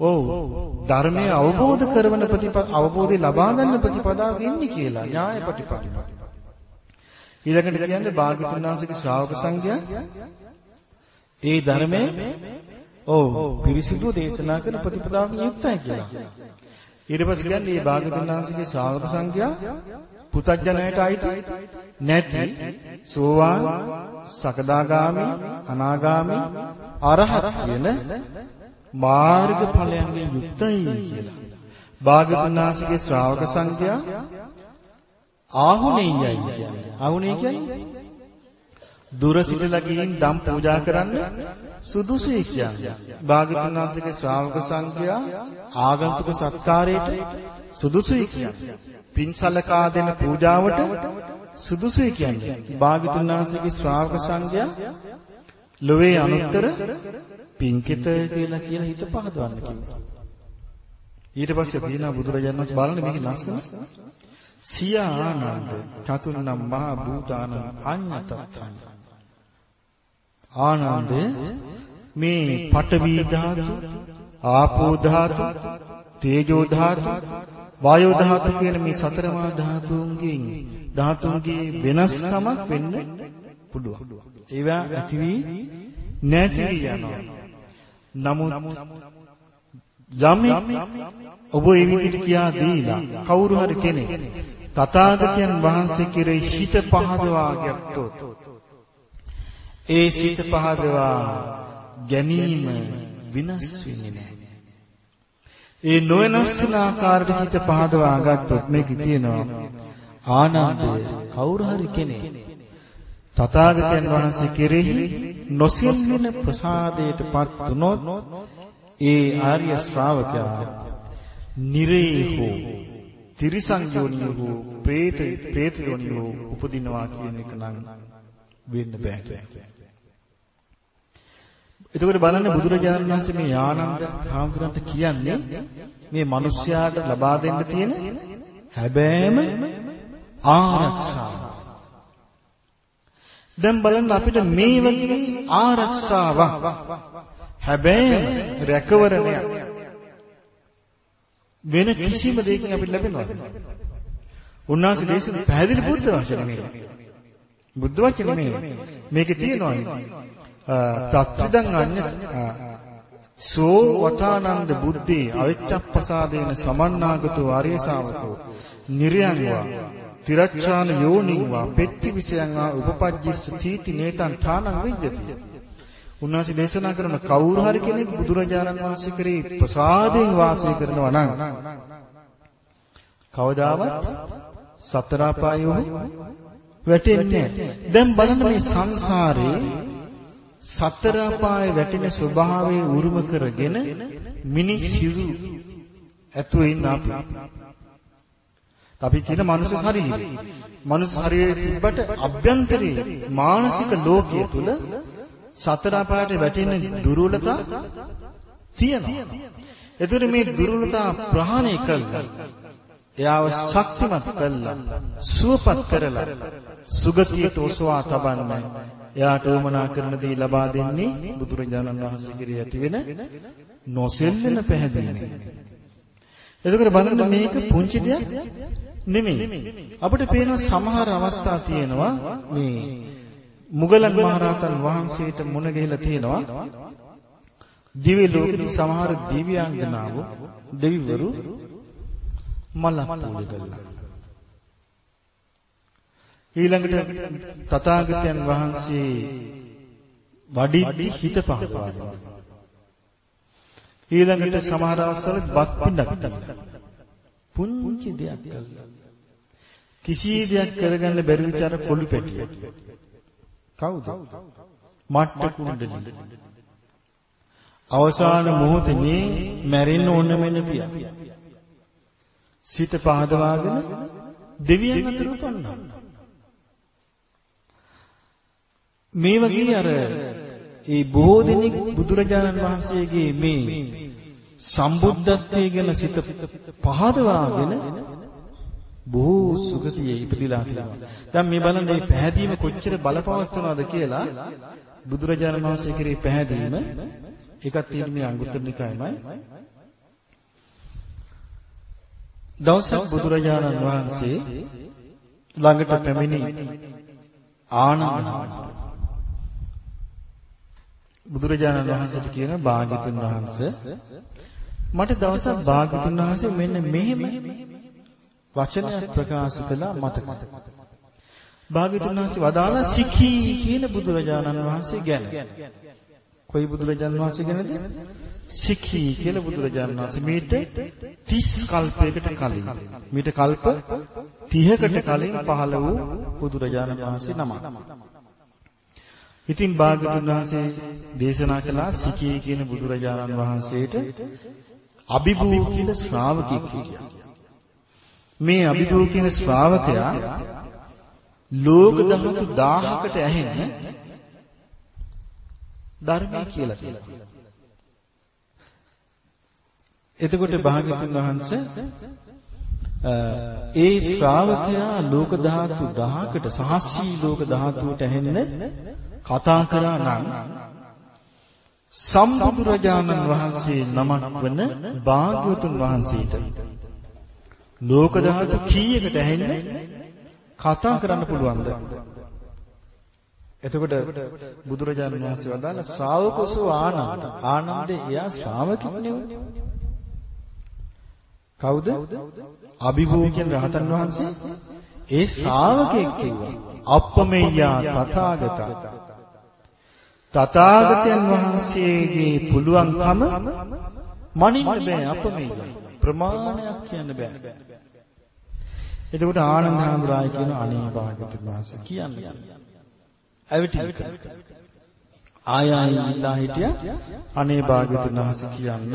ඔව්. ධර්මයේ අවබෝධ කරවන ප්‍රතිපද අවබෝධය ලබා ගන්න ප්‍රතිපදාවක ඉන්නේ කියලා. ඥාය ප්‍රතිපදාව. ඊළඟට කියන්නේ භාග්‍යතුන් වහන්සේගේ ශ්‍රාවක සංඝයා? ඒ ධර්මයේ? ඔව්. පිරිසිදු දේශනා කරන ප්‍රතිපදාවක යුක්තයි කියලා. ඊට පස්සේ කියන්නේ මේ භාග්‍යතුන් වහන්සේගේ ශ්‍රාවක සංඝයා? පුතඥයට අයිති නැති සෝවාන් සකදාගාමි අනාගාමි අරහත් කියන මාර්ගඵලයන්ගෙන් යුක්තයි කියලා. භාග්‍යතුන් වහන්සේගේ ශ්‍රාවක සංඝයා ආහුණෙයයි කියන්නේ. ආහුණෙය කියන්නේ දුර සිටලා ගිහින් දම් පූජා කරන්න සුදුසුයි කියන්නේ. භාග්‍යතුන් වහන්සේගේ ශ්‍රාවක සංඝයා ආගන්තුක සත්කාරයට සුදුසුයි කියන්නේ. පින්සලකා දෙන පූජාවට සුදුසුයි කියන්නේ. භාග්‍යතුන් වහන්සේගේ ශ්‍රාවක සංඝයා ලොවේ අනුත්තර පින්කිත කියලා කියලා හිත පහදවන්න කිව්වා. ඊට පස්සේ පිනා බුදුරජාණන් වහන්සේ බලන්න මේක ලස්සන සිය ආනන්ද චතුන්නම් මහා භූතානං අඤ්ඤතත්තං ආනන්ද මේ පඨවි ධාතු ආපෝ ධාතු තේජෝ ධාතු වායෝ ධාතු කියන මේ සතරමා ධාතුන්ගෙන් ධාතුන්ගේ වෙනස්කමක් වෙන්න පුළුවන්. ඒවා ඇති වී නැති යනවා. නමුත් යම් ඔබ ඒ විදිහට කියා දීලා කවුරු හරි කෙනෙක් තථාගතයන් වහන්සේ කෙරෙහි සිත පහදවා ගත්තොත් ඒ සිත පහදවා ගැනීම විනාශ වෙන්නේ නැහැ. ඒ නොයනස්සන ආකාරයට සිත පහදවා ගත්තොත් මේකේ තියෙනවා ආනන්දය. කවුරු හරි කෙනෙක් තථාගතයන් වහන්සේ කෙරෙහි නොසින්වෙන ප්‍රසාදයටපත් වුනොත් ඒ ආර්ය ශ්‍රාවකයා නිරේහෝ තිරිසන් යෝනියෝ പ്രേත പ്രേත යෝනියෝ උපදිනවා කියන එක නම් වෙන්න බෑ. එතකොට බලන්න බුදුරජාණන් වහන්සේ මේ ආනන්ද හාමුදුරන්ට කියන්නේ මේ මිනිස්යාට ලබා දෙන්න තියෙන හැබෑම ආරක්ෂාව. දැන් බලන්න අපිට මේ වගේ ආරක්ෂාවක් හැබෑම රැකවරණයක් වෙන කිසිම දෙයකින් අපිට ලැබෙනවද? උන්වහන්සේ දේශන පැහැදිලි බුද්ධ වචන මේක. බුද්ධ වචන මේ මේකේ තියෙනවා. තත්ත්වදං අඤ්ඤ සෝ වතානන්ද බුද්ධේ අවිච්ඡප්පසාදේන සමන්නාගතෝ ආර්ය ශාවකෝ නිර්යංවා තිරච්ඡාන යෝනිවා පෙත්ති විසයන්වා උපපජ්ජිස්ස තීති නේතං ඨානං විජ්ජති උන්වහන්සේ දේශනා කරන කවුරු හරි කෙනෙක් බුදුරජාණන් වහන්සේ කරේ ප්‍රසාදයෙන් වාසය කරනවා නම් කවදාවත් සතර අපායෝ වැටෙන්නේ දැන් බලන්න මේ සංසාරේ සතර අපාය වැටෙන ස්වභාවය උරුම කරගෙන මිනිස් සිරු ඇතුළේ ඉන්න අපි අපි කියන මනුස්ස ශරීරය. මනුස්ස ශරීරයේ තිබ්බට අභ්‍යන්තරේ මානසික ලෝකයේ තුල සතර අපායට වැටෙන දුර්වලතා තියෙනවා. ඒතර මේ දුර්වලතා ප්‍රහාණය කළා. එයාව ශක්තිමත් කළා සුවපත් කරලා සුගතියට ඔසවා තබන්නේ එයාට උමනා කරන දේ ලබා දෙන්නේ බුදුරජාණන් වහන්සේ කිරී ඇති වෙන නොසෙල්ලෙන පැහැදීමයි. එතකොට බලන්න මේක පුංචි දෙයක් නෙමෙයි. අපිට පේන සමහර අවස්ථා තියෙනවා මේ මුගලන් මහරහතන් වහන්සේට මුණ ගැහිලා තියෙනවා දිව්‍ය ලෝකෙදි සමහර දිව්‍යාංගනාවෝ දෙවිවරු මලක් පූජා කළා. ඊළඟට තථාගතයන් වහන්සේ වඩිද්දි හිත පහදවනවා. ඊළඟට සමහර අවස්ථවල බත් පිඬක් පුංචි දෙයක් කළා. කිසි දෙයක් කරගන්න බැරි විතර පොළු පැටිය. කවුද? මට්ට කුණ්ඩලි. අවසාන මොහොතේ මේ මැරෙන්න ඕන මෙන්න තියා. සිත පහදවාගෙන දෙවියන් අතර උපන්නා. මේ වගේ අර ඒ බොහෝ දෙනෙක් බුදුරජාණන් වහන්සේගේ මේ සම්බුද්ධත්වයේ ගැන සිත පහදවාගෙන බොහෝ සුගතියේ ඉපදිලා තියෙනවා. දැන් මේ බලන්න මේ පැහැදීම කොච්චර බලපවත්වනවද කියලා බුදුරජාණන් වහන්සේ කෙරේ පැහැදීම එකක් තියෙන මේ අංගුත්තර නිකායමයි. දවසක් බුදුරජාණන් වහන්සේ ළඟට පැමිණි ආනන්ද බුදුරජාණන් වහන්සේට කියන භාග්‍යතුන් වහන්සේ මට දවසක් භාග්‍යතුන් වහන්සේ මෙන්න මෙහෙම වචනයක් ප්‍රකාශ කළා මතකයි. භාග්‍යතුන් වහන්සේ වදාලා සිඛී කියන බුදුරජාණන් වහන්සේ ගැන. කොයි බුදුරජාණන් වහන්සේ ගැනද? සිඛී කියලා බුදුරජාණන් වහන්සේ මීට 30 කල්පයකට කලින් මීට කල්ප 30කට කලින් පහළ වූ බුදුරජාණන් වහන්සේ නමක්. ඉතින් භාග්‍යවතුන් වහන්සේ දේශනා කළා සිකී කියන බුදුරජාණන් වහන්සේට අභිභූ කියන ශ්‍රාවකෙක් හිටියා. මේ අභිභූ කියන ශ්‍රාවකයා ලෝක ධාතු 1000කට ඇහෙන්න ධර්මය කියලා කියනවා. එතකොට භාග්‍යවතුන් වහන්සේ ඒ ශ්‍රාවකයා ලෝක ධාතු 1000කට සහස්සී ලෝක ධාතුවට ඇහෙන්න කතා කරා නම් සම්බුදුරජාණන් වහන්සේ නමක් වන භාග්‍යවතුන් වහන්සේට ලෝක ධාතු කීයකට ඇහෙන්නේ කතා කරන්න පුළුවන්ද? එතකොට බුදුරජාණන් වහන්සේ වදාළ ශ්‍රාවකසෝ ආනන්ද ආනන්දේ එයා ශ්‍රාවකෙක් නෙවෙයි. කවුද? අභිභූ කියන රහතන් වහන්සේ ඒ ශ්‍රාවකෙක් කිව්වා. අප්පමෙය්‍යා තථාගතා තථාගතයන් වහන්සේගේ පුළුවන්කම මනින්න බෑ අපමෙයි. ප්‍රමාණයක් කියන්න බෑ. එතකොට ආනන්ද හාමුදුරාය කියන අනේ භාග්‍යතුන් වහන්සේ කියන්නේ. ඇවිටිල් ආය ආය ඉල්ලා හිටියා අනේ භාග්‍යතුන් වහන්සේ කියන්න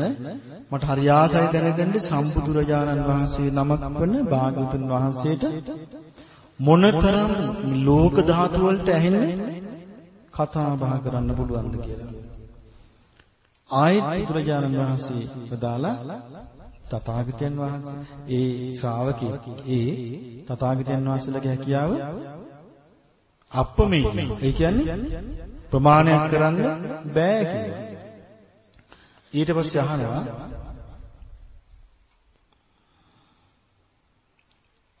මට හරි ආසයි දැනෙන්න සම්බුදුරජාණන් වහන්සේ නමක් වන භාග්‍යතුන් වහන්සේට මොනතරම් ලෝක ධාතු වලට ඇහෙන්නේ කතා බහ කරන්න පුළුවන්ද කියලා. ආයෙත් බුදුරජාණන් වහන්සේ වදාලා තථාගතයන් වහන්සේ ඒ ශ්‍රාවකේ ඒ තථාගතයන් වහන්සේලගේ හැකියාව අප්පමෙයි. ඒ කියන්නේ ප්‍රමාණයක් කරන්න බෑ කියලා. ඊට පස්සේ අහනවා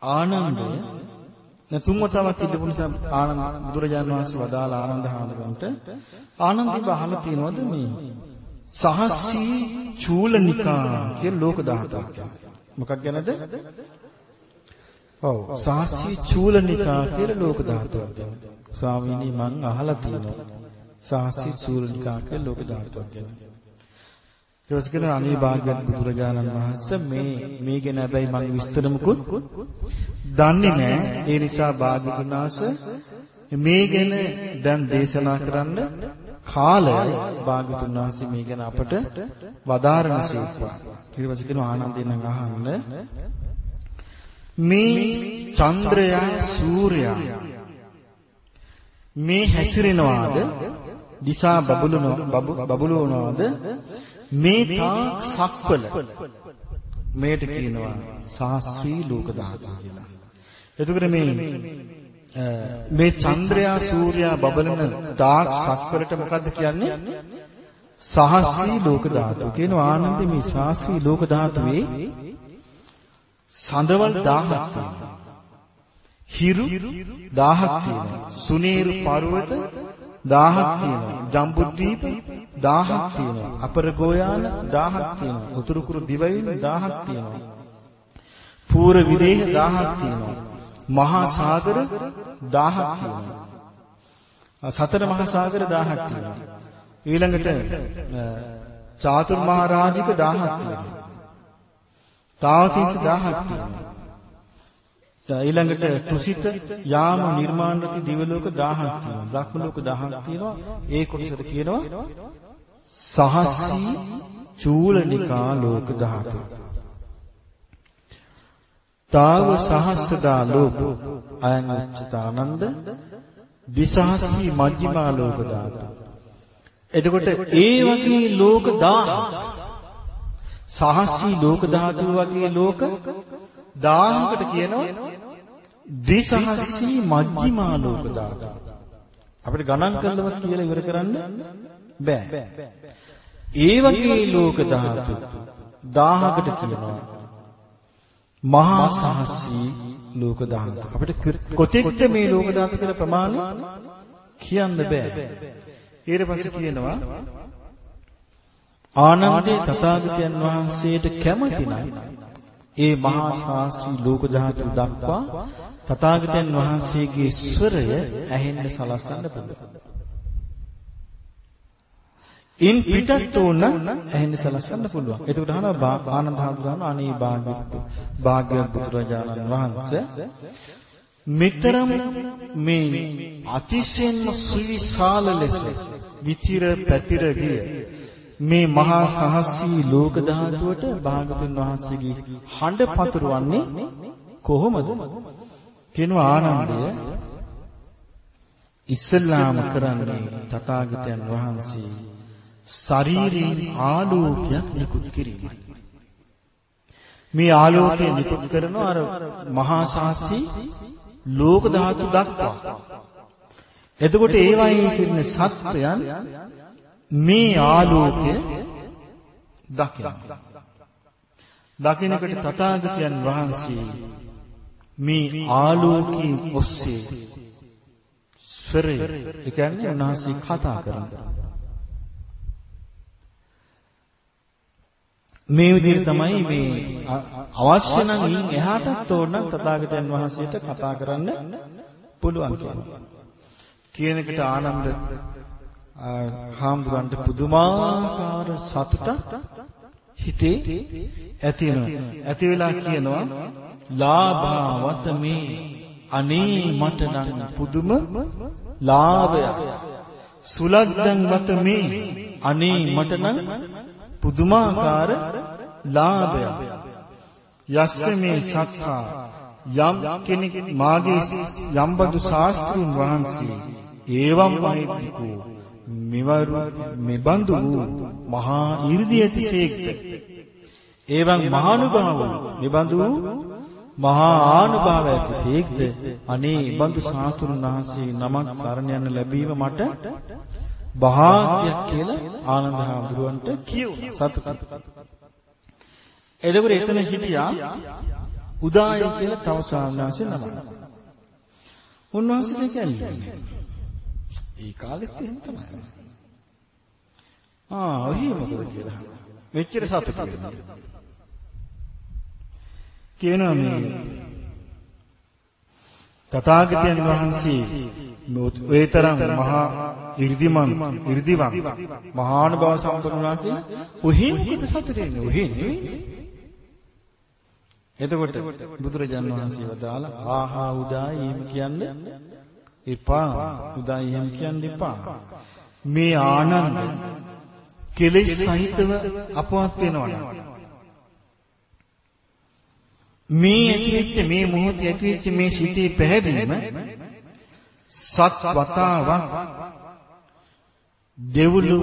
ආනන්දය දැන් තුන් වතාවක් ඉඳපු නිසා ආනන්ද බුදුරජාණන් වහන්සේ වදාළ ආනන්ද හාමුදුරන්ට ආනන්දි බහලා තියනවද මේ සහස්සී චූලනිකා කියන ලෝක ධාතුවක් මොකක් ගැනද? ඔව් සහස්සී චූලනිකා කියලා ලෝක ධාතුවක් ගැන. ස්වාමීනි මං අහලා තියෙනවා. සහස්සී චූලනිකා කියලා ලෝක ධාතුවක් ගැන. ඊට පස්සේ අනේ භාග්‍යවත් බුදුරජාණන් වහන්සේ මේ මේ ගැන හැබැයි මම විස්තර මුකුත් දන්නේ නැහැ. ඒ නිසා භාග්‍යතුන් වහන්සේ මේ ගැන දැන් දේශනා කරන්න කාලය භාග්‍යතුන් වහන්සේ මේ ගැන අපට වදාරන සීක්වා. ඊට පස්සේ කියනවා ආනන්දයෙන් අහන්න මේ චන්ද්‍රයා සූර්යයා මේ හැසිරෙනවාද දිසා බබළුන බබළුනවාද මේ තාක් සක්වල මේට කියනවා සාස්ත්‍රී ලෝක ධාතුව කියලා. එතකොට මේ මේ චන්ද්‍රයා සූර්යයා බබලන ඩාර්ක් සක්වලට මොකද්ද කියන්නේ? සහස්‍රී ලෝක ධාතුව. කියන ආනන්ද මේ සහස්‍රී ලෝක ධාතුවේ සඳවල් 1000ක් තියෙනවා. හිරු 1000ක් තියෙනවා. සුනේරු පර්වත 1000ක් තියෙනවා. ජම්බුද්වීප 1000ක් තියෙනවා. අපර ගෝයාන 1000ක් තියෙනවා. උතුරු කුරු දිවයින 1000ක් තියෙනවා. පූර විදේහ 1000ක් තියෙනවා. මහා සාගර 1000ක් තියෙනවා. සතර මහා සාගර 1000ක් තියෙනවා. ඊළඟට චාතුර් මහා රාජික 1000ක් තියෙනවා. තාවතිස් 1000ක් තියෙනවා. ඊළඟට තුසිත යාම නිර්මාණරති දිවලෝක 1000ක් තියෙනවා. බ්‍රහ්ම ලෝක 1000ක් තියෙනවා. ඒ කොටසට කියනවා සහස්සී චූලනිකා ලෝක ධාතු. තාව සහස්සදා ලෝක අයං උච්චතානන්ද විසහස්සී මජ්ක්‍ධිමා ලෝක ධාතු. එතකොට ඒ වගේ ලෝක 1000ක් සහස්සී ලෝක ධාතු වගේ ලෝක 1000කට කියනවා ද්විසහස්සී මජ්ක්‍ධිමා ලෝක ධාතු. අපිට ගණන් කළවත් කියලා ඉවර කරන්න බෑ. ඒ වගේ ලෝක ධාතු 1000කට කියනවා මහා සහස්සී ලෝක ධාතු. අපිට කොතෙක්ද මේ ලෝක ධාතු කියලා ප්‍රමාණය කියන්න බෑ. ඊට පස්සේ කියනවා ආනන්දේ තථාගතයන් වහන්සේට කැමති නම් ඒ මහා ශාස්ත්‍රී ලෝක ධාතු දක්වා තථාගතයන් වහන්සේගේ ස්වරය ඇහෙන්න සලස්සන්න පුළුවන්. ඉන් පිටත් උන ඇහෙන්න සලස්සන්න පුළුවන්. එතකොට අහනවා ආනන්ද හඳුනන අනේ භාග්‍යවත් භාග්‍යවත් බුදුරජාණන් වහන්සේ මෙතරම් මේ අතිශයින්ම සුවිශාල ලෙස විචිර පැතිර ගිය මේ මහා සහස්සී ලෝක ධාතුවට භාගතුන් වහන්සේගේ හඬ පතුරවන්නේ කොහොමද? කියනවා ආනන්දය ඉස්සල්ලාම කරන්නේ තථාගතයන් වහන්සේ ශරීරයෙන් ආලෝකයක් නිකුත් කිරීමයි. මේ ආලෝකය නිකුත් කරන අර මහා සාසී ලෝක ධාතු දක්වා. එතකොට ඒ වගේ සිටින සත්වයන් මේ ආලෝකය දකිනවා. දකිනකොට තථාගතයන් වහන්සේ මේ ආලෝකයේ ඔස්සේ ස්වරය ඒ කියන්නේ උන්වහන්සේ කතා කරනවා. මේ විදිහට තමයි මේ අවශ්‍ය නම් ඉන් එහාටත් ඕන තථාගතයන් වහන්සේට කතා කරන්න පුළුවන් කියන්නේ. කියන එකට ආනන්ද හාමුදුරන්ට පුදුමාකාර සතුටක් හිතේ ඇති වෙනවා. ඇති වෙලා කියනවා ලාභාවත මේ අනේ මට නම් පුදුම ලාභයක්. සුලද්දන් වත මේ අනේ මට නම් පුදුමාකාර ලාභයක්. යස්ස මේ සත්තා යම් කෙනෙක් මාගේ යම්බදු ශාස්ත්‍රුන් වහන්සේ ඒවම් මහිද්දිකෝ මෙවරු මෙබඳු වූ මහා 이르දී ඇතිසේක්ත ඒවම් මහානුභාව මෙබඳු වූ මහා ආනුභාව ඇතිසේක්ද අනේ බඳු ශාස්ත්‍රුන් වහන්සේ නමක් සරණ යන ලැබීම මට භාග්‍යයක් කියලා ආනන්ද හාමුදුරුවන්ට කියුණා සතුටු එතකොට එතන හිටියා උදාය කියලා තව සාමණේරයන් නමක් උන්වහන්සේට කියන්නේ ඒ කාලෙත් එහෙම තමයි. ආ ඔහි මොකද කියලා. මෙච්චර සතුටු වෙනවා. කියනවා මේ. තථාගතයන් වහන්සේ ඒ තරම් මහා 이르දිමන් 이르දිවන් මහානුභාව සම්පන්නා කියලා ඔහි මොකද සතරේනේ ඔහි නෙවෙයි එතකොට බුදුරජාන් වහන්සේ වදාලා ආහා උදායි කියන්නේ එපා උදායි එහෙම කියන්න එපා. මේ ආනන්ද කෙලෙස් සහිතව අපවත් වෙනවනේ මේ ඇතිවෙච්ච මේ මොහොතේ ඇතිවෙච්ච මේ සිටේ පැහැදීම සත් වතාවක් දෙවුලු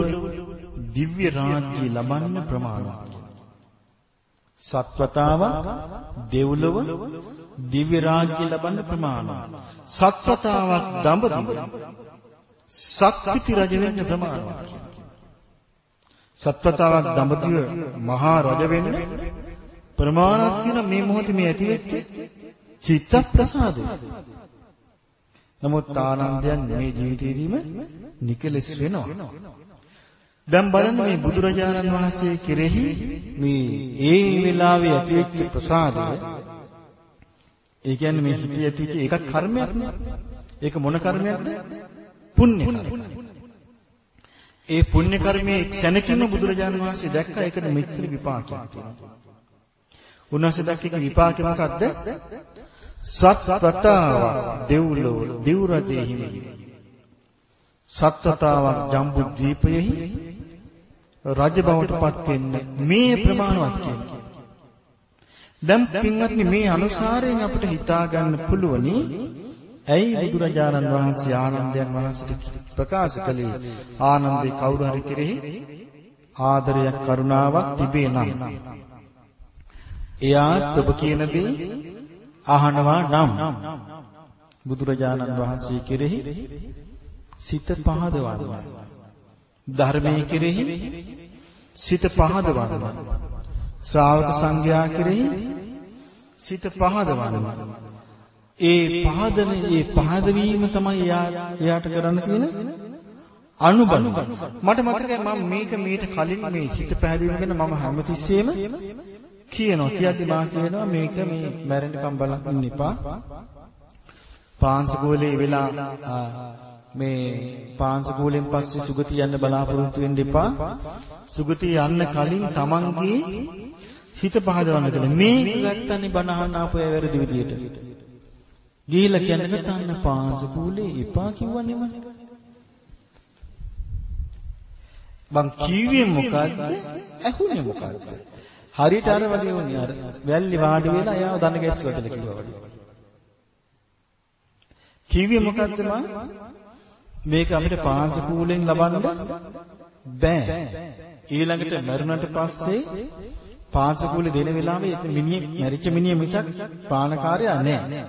දිව්‍ය රාජ්‍ය ලබන්න ප්‍රමාණවත් සත්වතාවක් දෙව්ලොව දිව්‍ය රාජ්‍ය ලබන්න ප්‍රමාණවත්. සත්වතාවක් දඹදිව සක්විති රජ වෙන්න ප්‍රමාණවත්. සත්වතාවක් දඹදිව මහා රජ වෙන්න ප්‍රමාණවත් කියන මේ මොහොතේ මේ ඇති වෙච්ච චිත්ත ප්‍රසාදය. නමුත් ආනන්දයන් මේ ජීවිතේදීම නිකලස් වෙනවා. දැන් බලන්න මේ බුදුරජාණන් වහන්සේ කෙරෙහි මේ ඒ වෙලාවේ ඇතිවෙච්ච ප්‍රසාදය ඒ කියන්නේ මේ හිතේ ඇතිවෙච්ච ඒකත් කර්මයක් නේ. ඒක මොන කර්මයක්ද? පුණ්‍ය කර්මයක්. ඒ පුණ්‍ය කර්මයේ ක්ෂණකින්ම බුදුරජාණන් වහන්සේ දැක්කා ඒකට මෙච්චර විපාකයක් තියෙනවා. උන්වහන්සේ දැක්ක විපාකෙ මොකද්ද? සත්වතාවක් දෙව්ලොව දිව් රජයේ හිමි. සත්වතාවක් ජම්බු ද්වීපයෙහි රජ බවට පත් වෙන්නේ මේ ප්‍රමාණවත් කියන්නේ. දැන් පින්වත්නි මේ අනුසාරයෙන් අපිට හිතා ගන්න පුළුවනි ඇයි බුදුරජාණන් වහන්සේ ආනන්දයන් වහන්සේට ප්‍රකාශ කළේ ආනන්දේ කවුරු හරි කෙරෙහි ආදරයක් කරුණාවක් තිබේ නම් එයා ඔබ කියන දේ අහනවා නම්. බුදුරජාණන් වහන්සේ කෙරෙහි සිත පහදවනවා ධර්මයේ කෙරෙහි සිත පහදවනවා ශ්‍රාවක සංඝයා කෙරෙහි සිත පහදවනවා ඒ පහදන ඒ පහදවීම තමයි එයාට කරන්න තියෙන අනුබල මට මතකයි මම මේක මීට කලින් මේ සිත පැහැදීම ගැන මම හැමතිස්සෙම කියනවා. කියද්දි මා කියනවා මේක මේ මැරෙන්නකම් බලන් ඉන්න එපා. පාංශකෝලේ වෙලා මේ පාංශකෝලෙන් පස්සේ සුගතිය යන්න බලාපොරොත්තු වෙන්න එපා. සුගතිය යන්න කලින් තමන්ගේ හිත පහදවන්න කියලා මේක ගත්තනේ බනහන්න ආපු ඒ වැරදි විදියට. ගිහිලා කියන්නේ ගතන්න පාංශකෝලේ එපා කිව්වනේ මම. මං කිව්වේ මොකද්ද? ඇහුනේ මොකද්ද? හරියට අර වගේ වුණේ අර වැල්ලි වාඩි වෙලා එයාව දන ගැස්සුවට කිව්වා වගේ. කිව්වේ මොකද්ද මං? මේක අපිට පාංශ කූලෙන් ලබන්න බෑ. ඊළඟට මරුණට පස්සේ පාංශ කූලේ දෙන වෙලාවේ මිනිහ මැරිච්ච මිනිහ මිසක් පානකාරයා නෑ.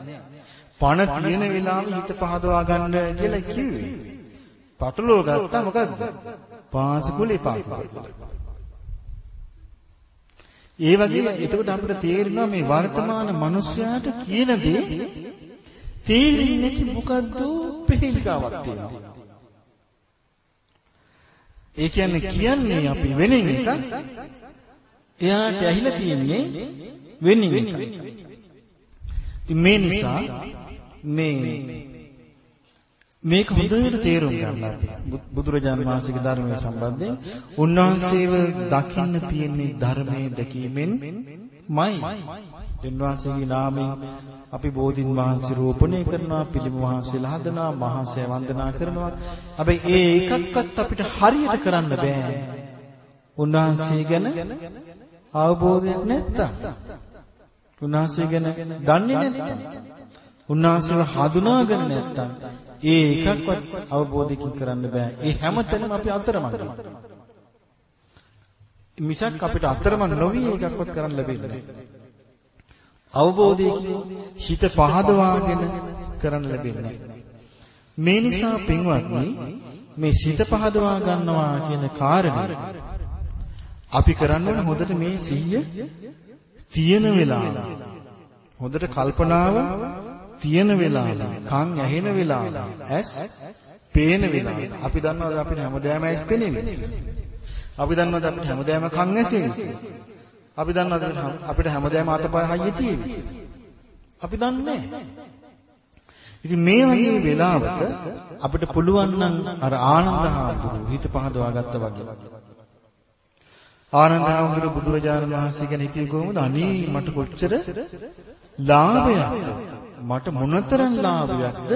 පණ තියෙන වෙලාවේ හිත පහදවා ගන්න කියලා කිව්වේ. පටලව ගත්තා මොකද්ද? පාංශ කූලේ පාපා කියලා. ඒ වගේම එතකොට අපිට තේරෙනවා මේ වර්තමාන මිනිස්යාට කියන දේ තේරෙන්නේ නැති මොකද්ද පෙහෙලිකාවක් තියෙනවා. ඒ කියන්නේ කියන්නේ අපි වෙනින් එකක් එයාට ඇහිලා තියෙන්නේ වෙනින් එකක්. ඉතින් මේ නිසා මේ මේක හොඳට තේරුම් ගන්න අපි බුදුරජාන් වහන්සේගේ ධර්මයේ සම්බන්ධයෙන් උන්වහන්සේව දකින්න තියෙන්නේ ධර්මයේ දැකීමෙන්මයි. උන්වහන්සේගේ නාමයෙන් අපි බෝධින් වහන්සේ රෝපණය කරනවා පිළිම වහන්සේලා හදනවා මහසය වන්දනා කරනවා. හැබැයි ඒ එකක්වත් අපිට හරියට කරන්න බෑ. උන්වහන්සේ ගැන අවබෝධයක් නැත්තම්. උන්වහන්සේ ගැන දන්නේ නැත්තම්. උන්වහන්සේව හඳුනාගෙන නැත්තම් ඒ එකක්වත් අවබෝධකින් කරන්න බෑ. ඒ හැමතැනම අපි අතරමං. මිසක් අපිට අතරමං නොවි එකක්වත් කරන්න ලැබෙන්නේ නැහැ. අවබෝධයකින් හිත පහදවාගෙන කරන්න ලැබෙන්නේ මේ නිසා පින්වත්නි මේ සිත පහදවා ගන්නවා කියන කාරණය අපි කරන්න ඕනේ හොඳට මේ සිහිය තියෙන වෙලාව හොඳට කල්පනාව තියෙන වෙලාව, කන් ඇහෙන වෙලාව, ඇස් පේන වෙලාව. අපි දන්නවද අපිට හැමදාම ඇස් පෙනෙන්නේ? අපි දන්නවද අපිට හැමදාම කන් ඇසෙන්නේ? අපි දන්නවද අපිට හැමදාම අතපය හයිය තියෙන්නේ? අපි දන්නේ ඉතින් මේ වගේ වෙලාවක අපිට පුළුවන් නම් අර ආනන්ද හාමුදුරුව හිත පහදවා ගත්තා වගේ. ආනන්ද හාමුදුරුව බුදුරජාණන් වහන්සේ ගැන හිතුවේ කොහොමද? අනේ මට කොච්චර ලාභයක්. මට මොනතරම් ලාභයක්ද?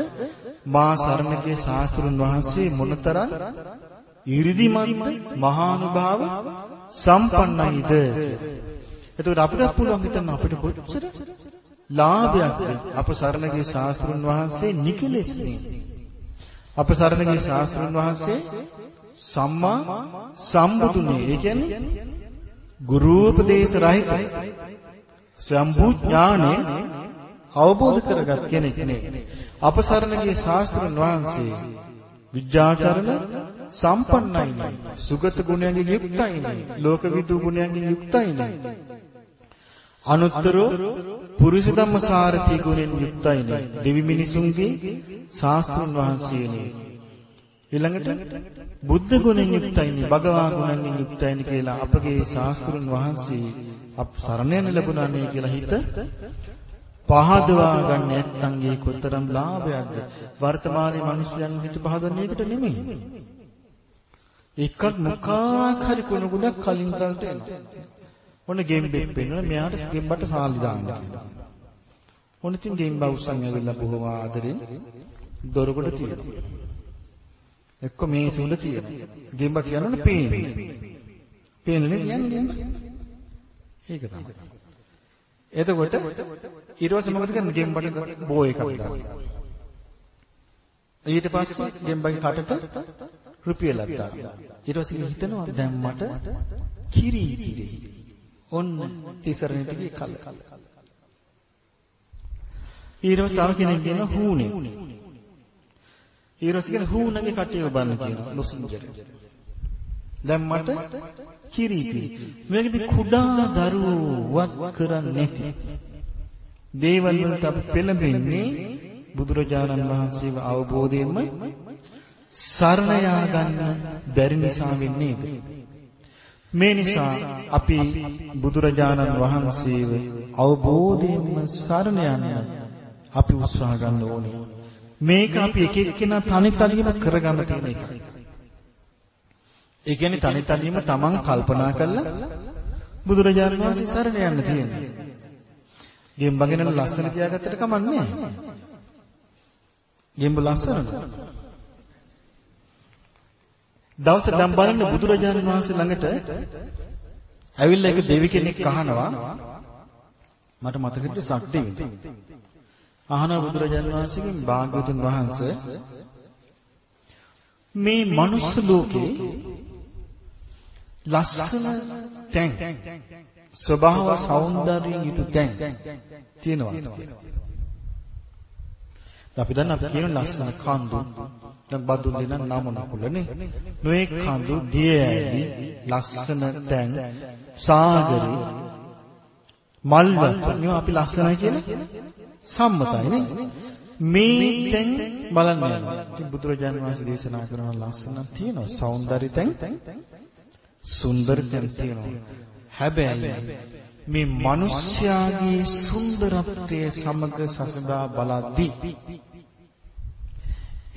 මා සරණගේ ශාස්ත්‍රුන් වහන්සේ මොනතරම් 이르දිමන්ත මහානුභාව සම්පන්නයිද? එතකොට අපිටත් පුළුවන් හිතන්න අපිට කොච්චර ලාභයක්ද? අප සරණගේ ශාස්ත්‍රුන් වහන්සේ නිකලෙස්නේ අප සරණගේ ශාස්ත්‍රුන් වහන්සේ සම්මා සම්බුදුනේ ඒ කියන්නේ ගුරුපදේශ රහිත සම්බුත් ඥානෙ අවබෝධ කරගත් කෙනෙක් නේ. අපසරණගේ ශාස්ත්‍රඥ වහන්සේ විද්‍යාකරණ සම්පන්නයි නේ. සුගත ගුණයන්ගෙන් යුක්තයි නේ. ලෝකවිදු ගුණයන්ගෙන් යුක්තයි නේ. අනුත්තර පුරුෂ ධම්මසාරති ගුණෙන් යුක්තයි නේ. දෙවි මිනිසුන්ගේ ශාස්ත්‍රඥ වහන්සේ නේ. ඊළඟට බුද්ධ ගුණෙන් යුක්තයි නේ. භගවා ගුණෙන් යුක්තයි නේ කියලා අපගේ ශාස්ත්‍රඥ වහන්සේ අප සරණ යන ලැබුණානේ කියලා හිත පහදවා ගන්න නැත්නම්ගේ කොතරම් ලාභයක්ද? වර්තමානයේ මිනිස්යන් හිත පහදන්නේ ඒකට නෙමෙයි. එකක් මොකක් හරි කුණ ගුණක් කලින් තලට එනවා. ඔන්න ගෙම්බෙක් පෙන්වන මෙයාට ගෙම්බට සාලි දාන්න කියලා. ඔන්න ඉතින් ගෙම්බ උස්සන් ඇවිල්ලා බොහොම ආදරෙන් දොරකට තියෙනවා. එක්ක මේ සුඳ තියෙනවා. ගෙම්බ කියනවනේ පේන්නේ පේන්නේ කියන්නේ ඒක තමයි. එතකොට ඊට පස්සේ මොකද කරන්නේ ගෙම්බට බෝ එකක් දානවා. ඊට පස්සේ ගෙම්බගේ කටට රුපියලක් දානවා. ඊට පස්සේ හිතනවා දැන් මට කිරි කිරි. ඔන්න තිසරණේ ටිකේ කල. ඊට පස්සේ තව කෙනෙක් කියන හූනේ. ඊට පස්සේ කියන හූනගේ කටේ ඔබන්න කියනවා ලොසින්ජර්. දැන් මට කිරිති. මේකේ කුඩා දරුවෝ වත් කරන්නේ නැති. දේවල් වලට අපි පෙළඹෙන්නේ බුදුරජාණන් වහන්සේව අවබෝධයෙන්ම සරණ යා ගන්න බැරි නිසා වෙන්නේ මේ නිසා අපි බුදුරජාණන් වහන්සේව අවබෝධයෙන්ම සරණ යන්න අපි උත්සාහ ගන්න ඕනේ. මේක අපි එක එක්කෙනා තනි තනියම කරගන්න තියෙන එකයි. ඒ කියන්නේ තනි තනියම තමන් කල්පනා කරලා බුදුරජාණන් වහන්සේ සරණ යන්න තියෙනවා. ගෙම්බගෙන ලස්සන තියාගත්තට කමන්නේ ගෙම්බ ලස්සනද? දවස දම් බලන්න බුදුරජාණන් වහන්සේ ළඟට ඇවිල්ලා එක දෙවි කෙනෙක් අහනවා මට මතකද සක්දෙවි. අහන බුදුරජාණන් වහන්සේගෙන් භාග්‍යවතුන් වහන්සේ මේ මනුස්ස ලෝකේ ලස්සන තැන් ස්වභාව సౌందර්යයෙන් යුතු තැන් තියෙනවා අපි දන්න අපි කියන ලස්සන කඳු දැන් බදුන් දෙන නම නකුලනේ නොයේ කඳු දිය ඇලි ලස්සන තැන් සාගරේ මල් වතුන් අපි ලස්සනයි කියලා සම්මතයි නේ මේ තැන් බලන්න යනවා. ඉතින් බුදුරජාණන් වහන්සේ දේශනා කරන ලස්සන තියෙනවා. సౌందර්ය තැන් සුන්දර තැන් තියෙනවා. හැබැයි මේ මිනිස්යාගේ සුන්දරත්වයේ සමග සසදා බලද්දී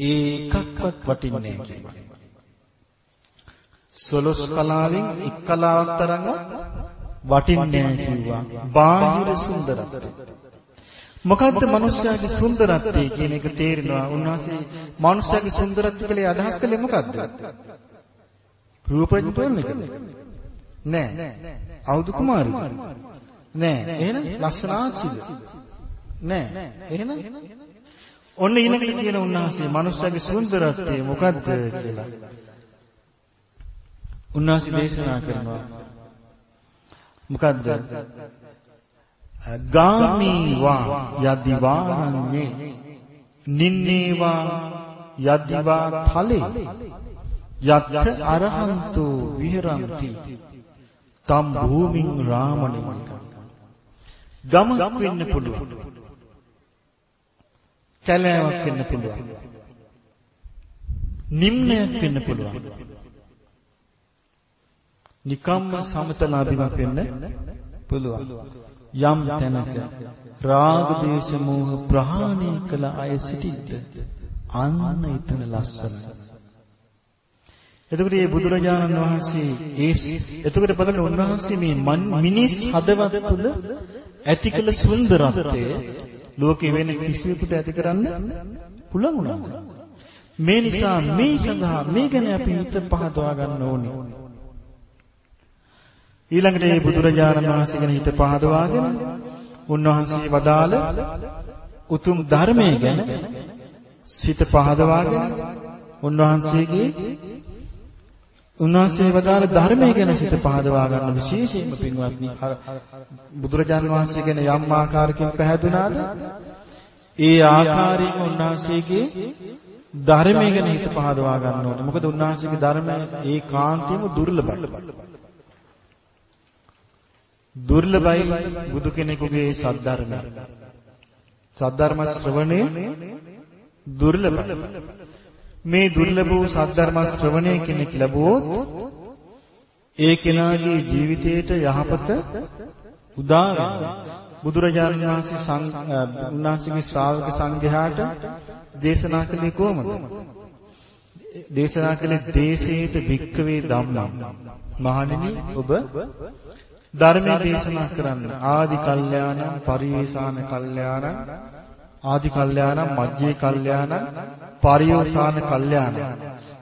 ඒකක්වත් වටින්නේ නැහැ සොලොස් කලාවෙන් එක් කලාවක් තරම්වත් වටින්නේ නැහැ කිව්වා. බාහිර සුන්දරත්වය. මොකද්ද මිනිස්යාගේ සුන්දරත්වය කියන එක තේරෙනවා. උන්වහන්සේ මිනිස්යාගේ සුන්දරත්වය කියලා අදහස් කළේ මොකද්ද? රූපරජ තෝරන එකද? නෑ. අවුදු කුමාරිද? නෑ. එහෙනම් ලස්සනාචිද? නෑ. එහෙනම් ඔන්න ඊළඟට කියන උන්වහන්සේ මිනිස්යාගේ සුන්දරත්වය මොකද්ද කියලා. උන්වහන්සේ දේශනා කරනවා. මොකද්ද? ගාමීවා යදිවාරන්නේ නින්නේවා යදිවා තලේ යත් අරහන්තු විහෙරಂತಿ තම් භූමින් රාමණේ. ගමක් වෙන්න පුළුවන්. කැලෑවක් වෙන්න පුළුවන්. නිම්නයක් වෙන්න පුළුවන්. නිකම්ම සමතලාභිමක් වෙන්න පුළුවන්. යම් තැනක රාග දේශ මොහ ප්‍රහාණය කළ අය සිටිද්ද අන්න ඊතන ලස්සන එතකොට මේ බුදුරජාණන් වහන්සේ ඒ එතකොට බලන්න උන්වහන්සේ මේ මිනිස් හදවත් තුළ ඇති කළ සුන්දරත්වය ලෝකෙ වෙන කිසිවෙකුට ඇති කරන්න පුළුවන් වුණා. මේ නිසා මේ සඳහා මේ ගැන අපි හිත පහදවා ගන්න ඕනේ. ඊළඟට මේ බුදුරජාණන් වහන්සේ ගැන හිත පහදවාගෙන උන්වහන්සේ වදාළ උතුම් ධර්මයේ ගැන සිත පහදවාගෙන උන්වහන්සේගේ උන්වහන්සේ වදාළ ධර්මයේ ගැන සිත පහදවා ගන්න විශේෂයෙන්ම පින්වත්නි බුදුරජාන් වහන්සේ ගැන යම් ආකාරකින් පැහැදුනාද ඒ ආකාරයෙන් උන්වහන්සේගේ ධර්මයේ ගැන හිත පහදවා ගන්න ඕනේ. මොකද උන්වහන්සේගේ ධර්මය ඒකාන්තයෙන්ම දුර්ලභයි. දුර්ලභයි බුදු කෙනෙකුගේ සද්ධර්මය. සද්ධර්ම ශ්‍රවණය දුර්ලභයි. මේ දුර්ලභ වූ සද්ධර්ම ශ්‍රවණය කෙනෙක් ලැබුවොත් ඒ කෙනාගේ ජීවිතයට යහපත උදා වෙනවා. බුදුරජාණන් වහන්සේ උන්වහන්සේගේ ශ්‍රාවක සංඝයාට දේශනා කළේ කොහොමද? දේශනා කළේ දේශේත භික්කවේ ධම්මං. මහණෙනි ඔබ ධර්මයේ දේශනා කරන්න ආදි කල්යාණං පරිවේසාන කල්යාණං ආදි කල්යාණං මජ්ජේ කල්යාණං පරියෝසాన කල්යාණං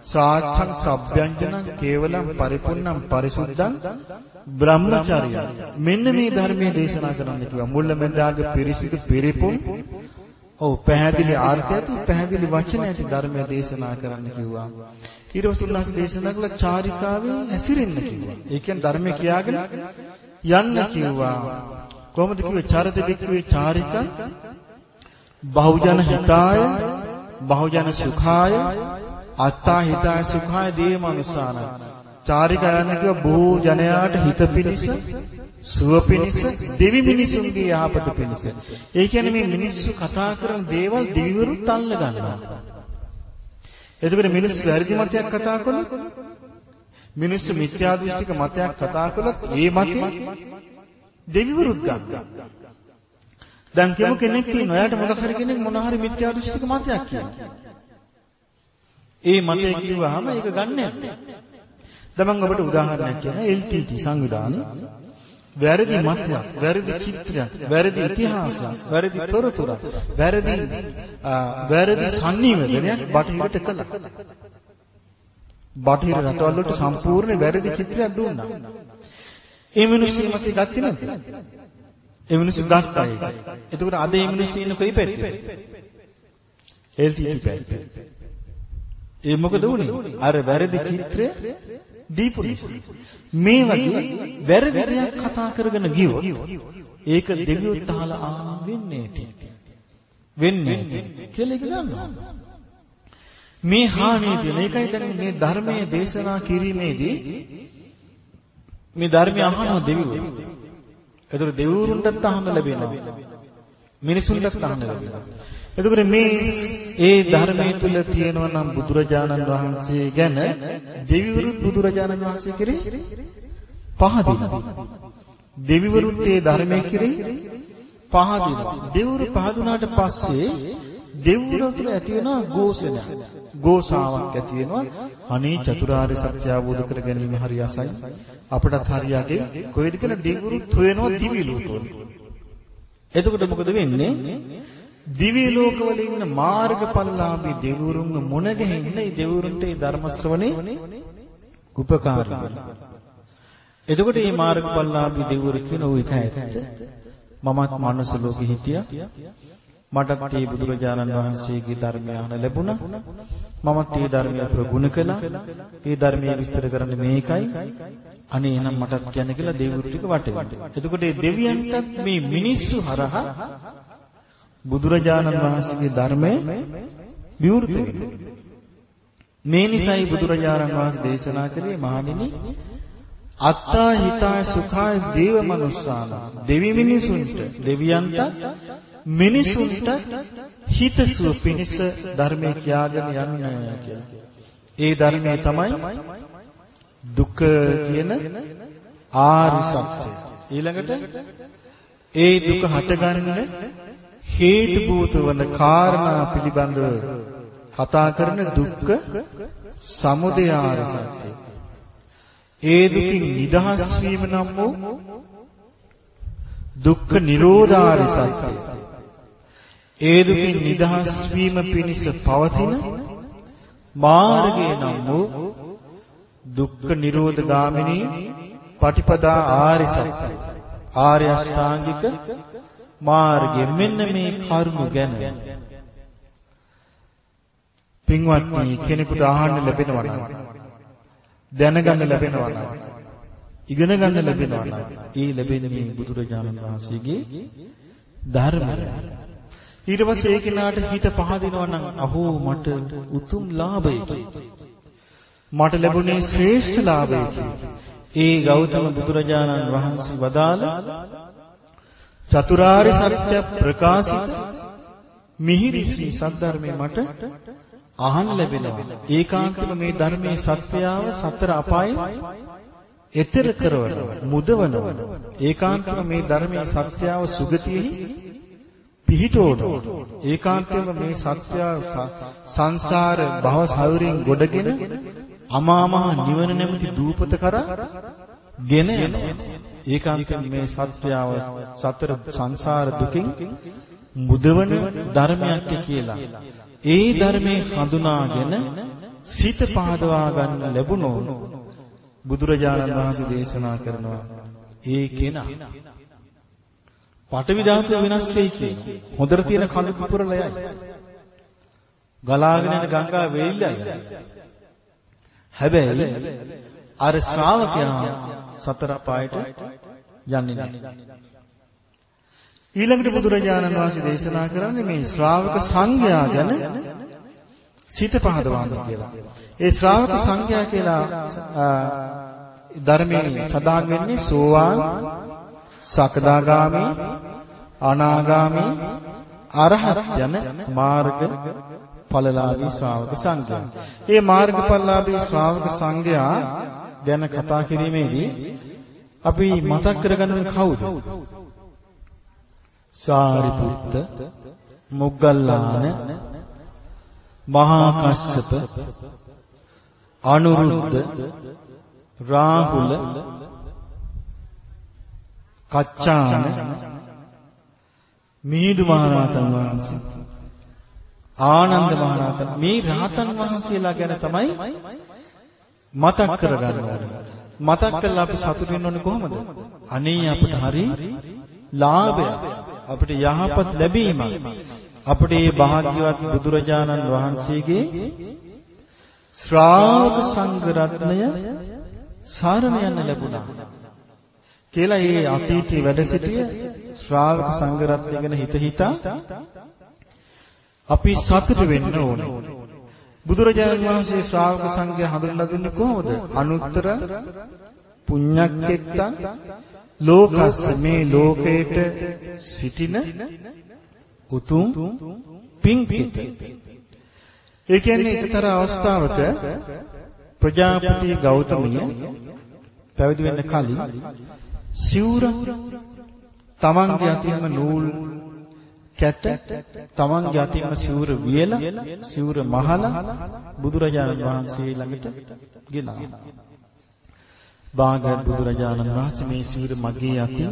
සාච්ඡං සබ්බ්‍යංජනං කේවලං පරිපූර්ණං පරිසුද්ධං බ්‍රහ්මචර්යය මෙන්න මේ ධර්මයේ දේශනා කරන්න කිව්වා. මුල්ල මැදාග පිරිසිදු පිරිපුන් ඔව් පැහැදිලි අර්ථය ඇති පැහැදිලි වචන ඇති ධර්මයේ දේශනා කරන්න කිව්වා. ඊරොසුල්ලාස් දේශනා කළ චාරිකාවේ හැසිරෙන්න කිව්වා. ඒ කියන්නේ ධර්මය කියාගෙන යන්න කිව්වා. කොහොමද කිව්වේ? චරිත වික්‍රේ චාරිකා බහුජන හිතාය බහුජන සුඛාය අත්තා හිතාය සුඛාය දේමනුසාන චාරිකා යන්න කිව්ව බොහෝ ජනයාට හිත පිණිස සුව පිණිස දෙවි මිනිසුන්ගේ යහපත පිණිස. ඒ කියන්නේ මේ මිනිස්සු කතා කරන දේවල් දෙවිවරුත් අල්ල ගන්නවා. එතකොට මිනිස්සු වැරදි මතයක් කතා කළොත් මිනිස්සු මිත්‍යා දෘෂ්ටික මතයක් කතා කළොත් ඒ මතය දෙවිවරුත් ගන්නවා. දැන් කියමු කෙනෙක් ඉන්නවා. එයාට මොකක් හරි කෙනෙක් මොන හරි මිත්‍යා දෘෂ්ටික මතයක් කියනවා. ඒ මතය කිව්වහම ඒක ගන්න නැහැ. දැන් ඔබට උදාහරණයක් කියනවා LTT සංවිධානය වැරදි මතයක්, වැරදි චිත්‍රයක්, වැරදි ඉතිහාසයක්, වැරදි තොරතුරක්, වැරදි වැරදි sannivedanayak බටහිරට කළා. බටහිර රටවල් වලට සම්පූර්ණ වැරදි චිත්‍රයක් දුන්නා. ඒ මිනිස්සු මතය ගත්තේ නැද්ද? ඒ මිනිස්සු ගත්තා ඒක. එතකොට අද මේ මිනිස්සු ඉන්න කොයි පැත්තේද? LTT පැත්තේ. ඒ මොකද වුනේ? අර වැරදි චිත්‍රය දීපු. මේ වගේ වැරදි දෙයක් කතා කරගෙන ගියොත් ඒක දෙවියොත් අහලා ආ වෙන්නේ නැති. වෙන්නේ නැති කියලා ඒක ගන්නවා. මේ හානිය තියෙන එකයි දැන් මේ ධර්මයේ දේශනා කිරීමේදී මේ ධර්මය අහනවා දෙවියෝ. ඒතර දෙවිවරුන්ටත් අහන්න ලැබෙනවා. මිනිසුන්ටත් අහන්න ලැබෙනවා. එතකොට මේ ඒ ධර්මයේ තුල තියෙනවා නම් බුදුරජාණන් වහන්සේ ගැන දෙවිවරුත් බුදුරජාණන් වහන්සේ කෙරේ පහදිනවා. දෙවිවරුත් ඒ ධර්මයේ කෙරේ පහදිනවා. දෙවිවරු පහදුනාට පස්සේ දෙවිවරු තුළ ඇති වෙනවා ගෝසන. ගෝසාවක් ඇති වෙනවා. අනේ චතුරාර්ය සත්‍ය අවබෝධ කර ගැනීම හරි අසයි. අපටත් හරියගේ කොහෙද කියලා දෙවිවරුත් හොයනවා දිවි ලෝකවල. එතකොට මොකද වෙන්නේ? දිවි ලෝකවල ඉන්න මාර්ගඵලලාභී දෙවිවරුන්ව මුණ ගැහෙන්න ඒ දෙවිවරුන්ට ඒ ධර්ම ශ්‍රවණේ උපකාරී වෙනවා. එතකොට මේ මාර්ගඵලලාභී දෙවිවරු කියන ඔය එක ඇත්ත. මමත් මනුස්ස ලෝකෙ හිටියා. මටත් මේ බුදුරජාණන් වහන්සේගේ ධර්මය අහන ලැබුණා. මමත් මේ ධර්මය ප්‍රගුණ කළා. මේ ධර්මයේ විස්තර කරන්න මේකයි. අනේ එහෙනම් මටත් කියන්න කියලා දෙවිවරු ටික වටේ. එතකොට මේ දෙවියන්ටත් මේ මිනිස්සු හරහා බුදුරජාණන් වහන්සේගේ ධර්මය විවෘත වෙනවා. මේ නිසයි බුදුරජාණන් වහන්සේ දේශනා කළේ මහණෙනි අත්තා හිතාය සුඛාය දේව මනුස්සාන දෙවි මිනිසුන්ට දෙවියන්ට මිනිසුන්ට හිතසුව පිණිස ධර්මය කියාගෙන යන්න කියලා. ඒ ධර්මය තමයි දුක්ඛ කියන ආරි සත්‍ය. ඊළඟට ඒ දුක හටගන්න හේතු භූත වන කාරණා පිළිබඳව කතා කරන දුක්ඛ සමුදය ආරි සත්‍ය. ඒ දුකින් නිදහස් වීම නම් වූ දුක්ඛ නිරෝධාරි සත්‍ය. ඒ දුකින් නිදහස් වීම පිණිස පවතින මාර්ගය නම් වූ දුක්ඛ නිරෝධ ගාමිනී පටිපදා ආර්ය සත්‍ය ආර්ය අෂ්ටාංගික මාර්ගය මෙන්න මේ කරුණු ගැන. පින්වත්නි කෙනෙකුට අහන්න ලැබෙනවා නම් දැනගන්න ලැබෙනවා නම් ඉගෙන ගන්න ලැබෙනවා නම් ඒ ලැබෙන මේ බුදුරජාණන් වහන්සේගේ ධර්මය. ඊට පස්සේ ඒ කෙනාට හිත පහදිනවා නම් අහෝ මට උතුම් ලාභයකි මට ලැබුණේ ශ්‍රේෂ්ඨ ලාභයකි ඒ ගෞතම බුදුරජාණන් වහන්සේ වදාළ චතුරාර්ය සත්‍ය ප්‍රකාශිත මිහිරි ශ්‍රී සද්ධර්මයේ මට අහන්න ලැබෙනවා. ඒකාන්තව මේ ධර්මයේ සත්‍යාව සතර අපායේ එතර කරවනවා, මුදවනවා. ඒකාන්තව මේ ධර්මයේ සත්‍යාව සුගතියෙහි පිහිටවනවා. ඒකාන්තව මේ සත්‍යාව සංසාර භව සයුරින් ගොඩගෙන අමා මහ නිවන නැමැති දූපත කරා ගෙන යනවා. ඒකාන්තයෙන් මේ සත්‍යාව සතර සංසාර දුකින් මුදවන ධර්මයක් කියලා. ඒ ධර්මයේ හඳුනාගෙන සිත පහදවා ගන්න ලැබුණෝ බුදුරජාණන් වහන්සේ දේශනා කරනවා ඒ කෙනා පටවි ධාතුව වෙනස් වෙයි කියනවා. හොඳට තියෙන කඳු පුපුරලයයි. ගලාගෙන යන ගංගා වේල්ලයි. හැබැයි අර ශ්‍රාවකයා සතර පායට යන්නේ නැහැ. ඊළඟට බුදුරජාණන් වහන්සේ දේශනා කරන්නේ මේ ශ්‍රාවක සංඝයා ගැන සිත පහදවන්න කියලා. ඒ ශ්‍රාවක සංඝයා කියලා ධර්මයේ සඳහන් වෙන්නේ සෝවාන්, සකදාගාමි, අනාගාමි, අරහත් යන මාර්ග ඵලලාභී ශ්‍රාවක සංඝයා. මේ මාර්ගඵලලාභී ශ්‍රාවක සංඝයා ගැන කතා කිරීමේදී අපි මතක් කරගන්නේ කවුද? සාරිපුත්ත, මොග්ගල්ලාන, මහා කස්සප, අනුරුද්ධ, රාහුල, කච්චාන, මිහිඳු මහරහතන් වහන්සේ. ආනන්ද මහරහතන් මේ රහතන් වහන්සේලා ගැන තමයි මතක් කරගන්න. ඕනේ. මතක් කරලා අපි සතුටු වෙන්න ඕනේ කොහොමද? අනේ අපිට හරි ලාභය අපිට යහපත් ලැබීම අපිට මේ භාග්‍යවත් බුදුරජාණන් වහන්සේගේ ශ්‍රාවක සංඝ රත්නය සාරණ යන්න ලැබුණා. කියලා ඒ අතීතයේ වැඩ සිටිය ශ්‍රාවක සංඝ රත්නය ගැන හිත හිතා අපි සතුටු වෙන්න ඕනේ. බුදුරජාණන් වහන්සේ ශ්‍රාවක සංඝයා හඳුන්ලා දුන්නේ කොහොමද? අනුත්තර පුඤ්ඤක්කෙත්තං ලෝකස්ස මේ ලෝකේට සිටින උතුම් පින්කිත. ඒ කියන්නේ එකතර අවස්ථාවක ප්‍රජාපති ගෞතමිය පැවිදි වෙන්න කලින් සිවුර තමන්ගේ අතින්ම නූල් කැට තමන්ගේ අතින්ම සිවුර වියලා සිවුර මහලා බුදුරජාණන් වහන්සේ ළඟට ගෙනා. භාගවත් බුදුරජාණන් වහන්සේ මේ සිවුර මගේ අතින්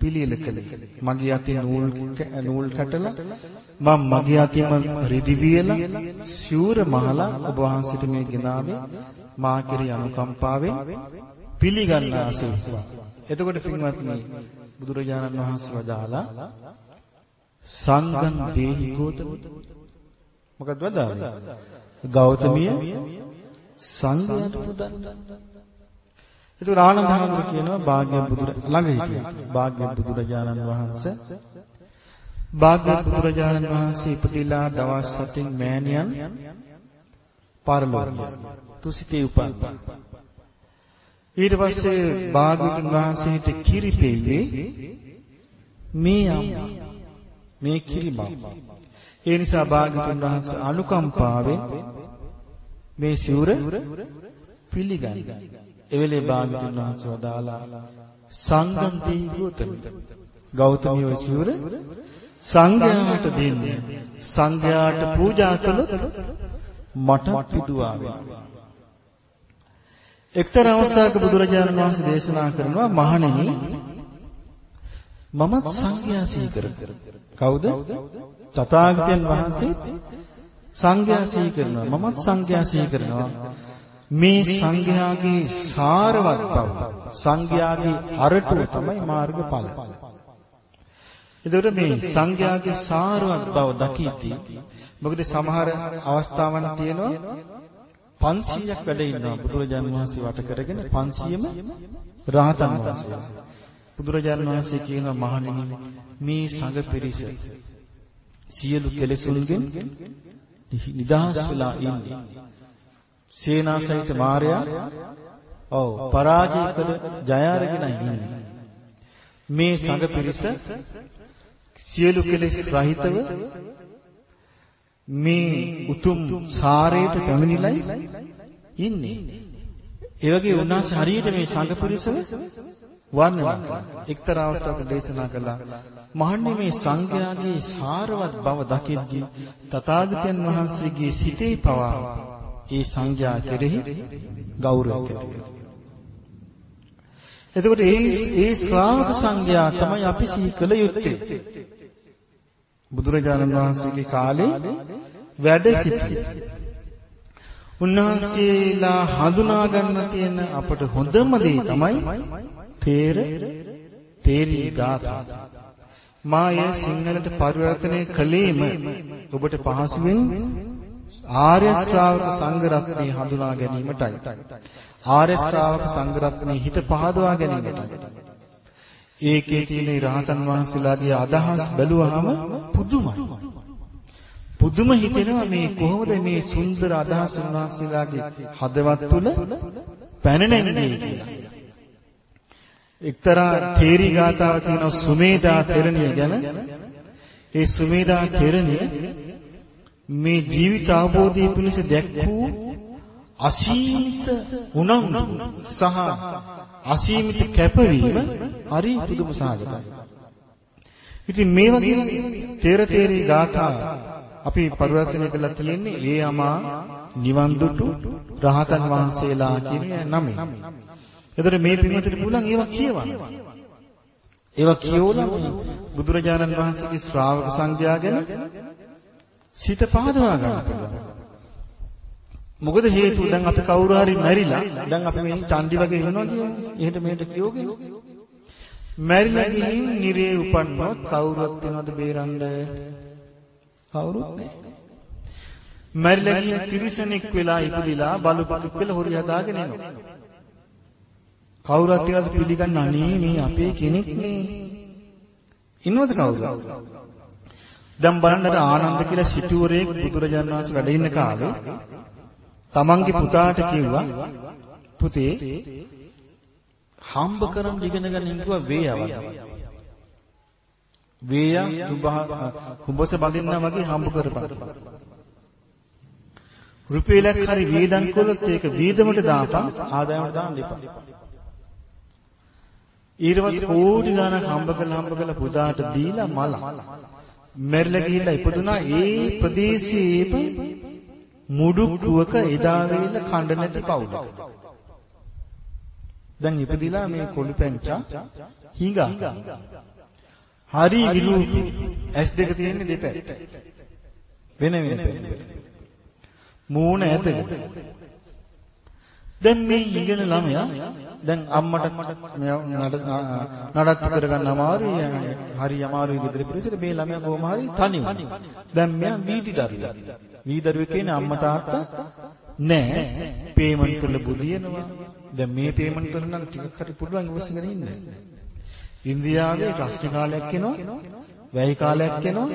පිළියෙල කළේ. මගේ අතින් නූල් නූල් කැටලා මම මගේ අතින්ම රිදි වියලා සිවුර මහලා ඔබ වහන්සේට මේ ගෙනාවේ මා කෙරෙහි අනුකම්පාවෙන් පිළිගන්නාසෙයි. එතකොට පින්වත්නි බුදුරජාණන් වහන්සේ වදාලා සංඝං දේහි ගෞතම. මොකක්ද වදාළේ? ගෞතමිය සංඝයාට පුදන්න ඒතර ආනන්ද හාමුදුර කියනවා භාග්‍ය බුදුර ළඟ හිටියා භාග්‍ය බුදුරජාණන් වහන්සේ භාග්‍ය බුදුරජාණන් වහන්සේ ඉපදිලා දවස් 7න් මෑණියන් පරලෝකය තුසිතේ උපන්නා ඊට පස්සේ භාග්‍යවතුන් වහන්සේට කිරි පෙව්වේ මේ අම්මා මේ කිරිමම්. ඒ නිසා භාග්‍යතුන් වහන්සේ අනුකම්පාවෙන් මේ සිවුර පිළිගන්න. එවෙලේ භාග්‍යතුන් වහන්සේ වදාලා සංඝම් දී ගෞතම. ගෞතමිය සිවුර සංඝයාට දෙන්නේ. සංඝයාට පූජා කළොත් මට පිදුවා වෙනවා. එක්තරා අවස්ථාවක බුදුරජාණන් වහන්සේ දේශනා කරනවා මහණෙනි මමත් සංඝයා සීකර කවුද? තථාගතයන් වහන්සේ සංඝයා සිහි කරනවා. මමත් සංඝයා සිහි කරනවා. මේ සංඝයාගේ සාරවත් බව සංඝයාගේ අරටුව තමයි මාර්ගඵල. එතකොට මේ සංඝයාගේ සාරවත් බව දකිද්දී මොකද සමහර අවස්ථාවන් තියෙනවා 500ක් වැඩ ඉන්නවා බුදුරජාණන් වහන්සේ වට කරගෙන 500ම රහතන් වහන්සේ. බුදුරජාණන් වහන්සේ කියනවා මහණෙනි මේ සංඝ පිරිස සියලු කෙලෙසුන්ගෙන් නිදහස් වෙලා ඉන්නේ. සේනාසහිත මාර්යා ඔව් පරාජය කළ ජය අරගෙන ඉන්නේ. මේ සංඝ පිරිස සියලු කෙලෙස් රහිතව මේ උතුම් සාරයට පැමිණිලයි ඉන්නේ. ඒ වගේ උන්වහන්සේ හරියට මේ සංඝ පිරිසව වර්ණනා කළා. එක්තරා අවස්ථාවක දේශනා කළා. මහන්නේ මේ සංඝයාගේ සාරවත් බව දකිද්දී තථාගතයන් වහන්සේගේ සිතේ පවා ඒ සංඝයා කෙරෙහි ගෞරවයක් ඇති කළා. එතකොට ඒ ඒ ශ්‍රාවක සංඝයා තමයි අපි සිහි කළ යුත්තේ. බුදුරජාණන් වහන්සේගේ කාලේ වැඩ සිටි. උන්වහන්සේලා හඳුනා ගන්න තියෙන අපට හොඳම දේ තමයි තේර තේරි ගාථා. මාය සිංහලට පරිවර්තනය කළේම ඔබට පහසුවෙන් ආර්ය ශ්‍රාවක සංඝ රත්නය හඳුනා ගැනීමටයි. ආර්ය ශ්‍රාවක සංඝ රත්නයේ හිත පහදවා ගැනීමටයි. ඒකේ තියෙන රහතන් වහන්සේලාගේ අදහස් බැලුවහම පුදුමයි. පුදුම හිතෙනවා මේ කොහොමද මේ සුන්දර අදහස් උන්වහන්සේලාගේ හදවත් තුල පැන නැන්නේ කියලා. එක්තරා තේරි ගාතාවක් තියෙනවා සුමේදා තෙරණිය ගැන. ඒ සුමේදා තෙරණිය මේ ජීවිත අවබෝධය පිණිස දැක්වූ අසීමිත උනන්දු සහ අසීමිත කැපවීම හරි පුදුම සාගතයි. ඉතින් මේ වගේ තේර තේරී ගාථා අපි පරිවර්තනය කළා තියෙන්නේ ඒ අමා නිවන් දුටු රහතන් වහන්සේලා කියන නමෙන්. එතකොට මේ පින්වතුනි පුළුවන් ඒවා කියවන්න. ඒවා කියවලා බුදුරජාණන් වහන්සේගේ ශ්‍රාවක සංඝයා ගැන සිත පහදවා ගන්න පුළුවන්. මොකද හේතුව දැන් අපි කවුරු හරි මැරිලා දැන් අපි මේ චන්දි වගේ ඉන්නවා කියන්නේ. එහෙට මෙහෙට කියෝගෙන. මැරිලා ගිහින් නිරේ උපන්නොත් කවුරුත් වෙනවද බේරන්න? කවුරුත් නැහැ. මැරිලා ගිහින් තිරිසනෙක් වෙලා ඉපදිලා බලපෑක් වෙලා හොරි හදාගෙන එනවා. කවුරුත් ඒකට පිළිගන්න අනේ මේ අපේ කෙනෙක් නේ. ඉන්නවද කවුරු? දැන් බලන්න ආනන්ද කියලා සිටුවරයෙක් බුදුරජාණන් වහන්සේ වැඩ ඉන්න කාලේ තමන්ගේ පුතාට කිව්වා පුතේ හම්බ කරන් ඉගෙන ගන්න කිව්වා වේයවක්. වේය තුබහ කුඹස බඳින්න වගේ හම්බ කරපන්. රුපියලක් හරි වේදම් කළොත් ඒක වීදමට දාපන් ආදායමට දාන්න එපා. ඊර්වස් කෝටි ගණන් හම්බ කරලා හම්බ කරලා පුතාට දීලා මල. මෙරළ ගිහිල්ලා ඉපදුනා ඒ ප්‍රදේශයේම මුඩුක්කුවක එදා වේල කණ්ඩ නැති පවුලක. දැන් ඉපදිලා මේ කොළු පැංචා හිඟා. හරි විරූපී ඇස් දෙක තියෙන දෙපැත්ත. වෙන වෙන පැත්ත. මූණ ඇතක. දැන් මේ ඉගෙන ළමයා දැන් අම්මට නඩත්තු කරගන්න අමාරුයි හරි අමාරුයි ගෙදර පිරිසට මේ ළමයා කොහොම හරි තනි වුණා. දැන් මෙයා වීදි දරුවා. වීදරුවෙක් කියන්නේ අම්මා තාත්තා නෑ. පේමන්ට් කරලා බුදියනවා. දැන් මේ පේමන්ට් කරන නම් ටිකක් හරි පුළුවන් ඉවසගෙන ඉන්න. ඉන්දියාවේ රාෂ්ට්‍ර කාලයක් එනවා. වැහි කාලයක් එනවා.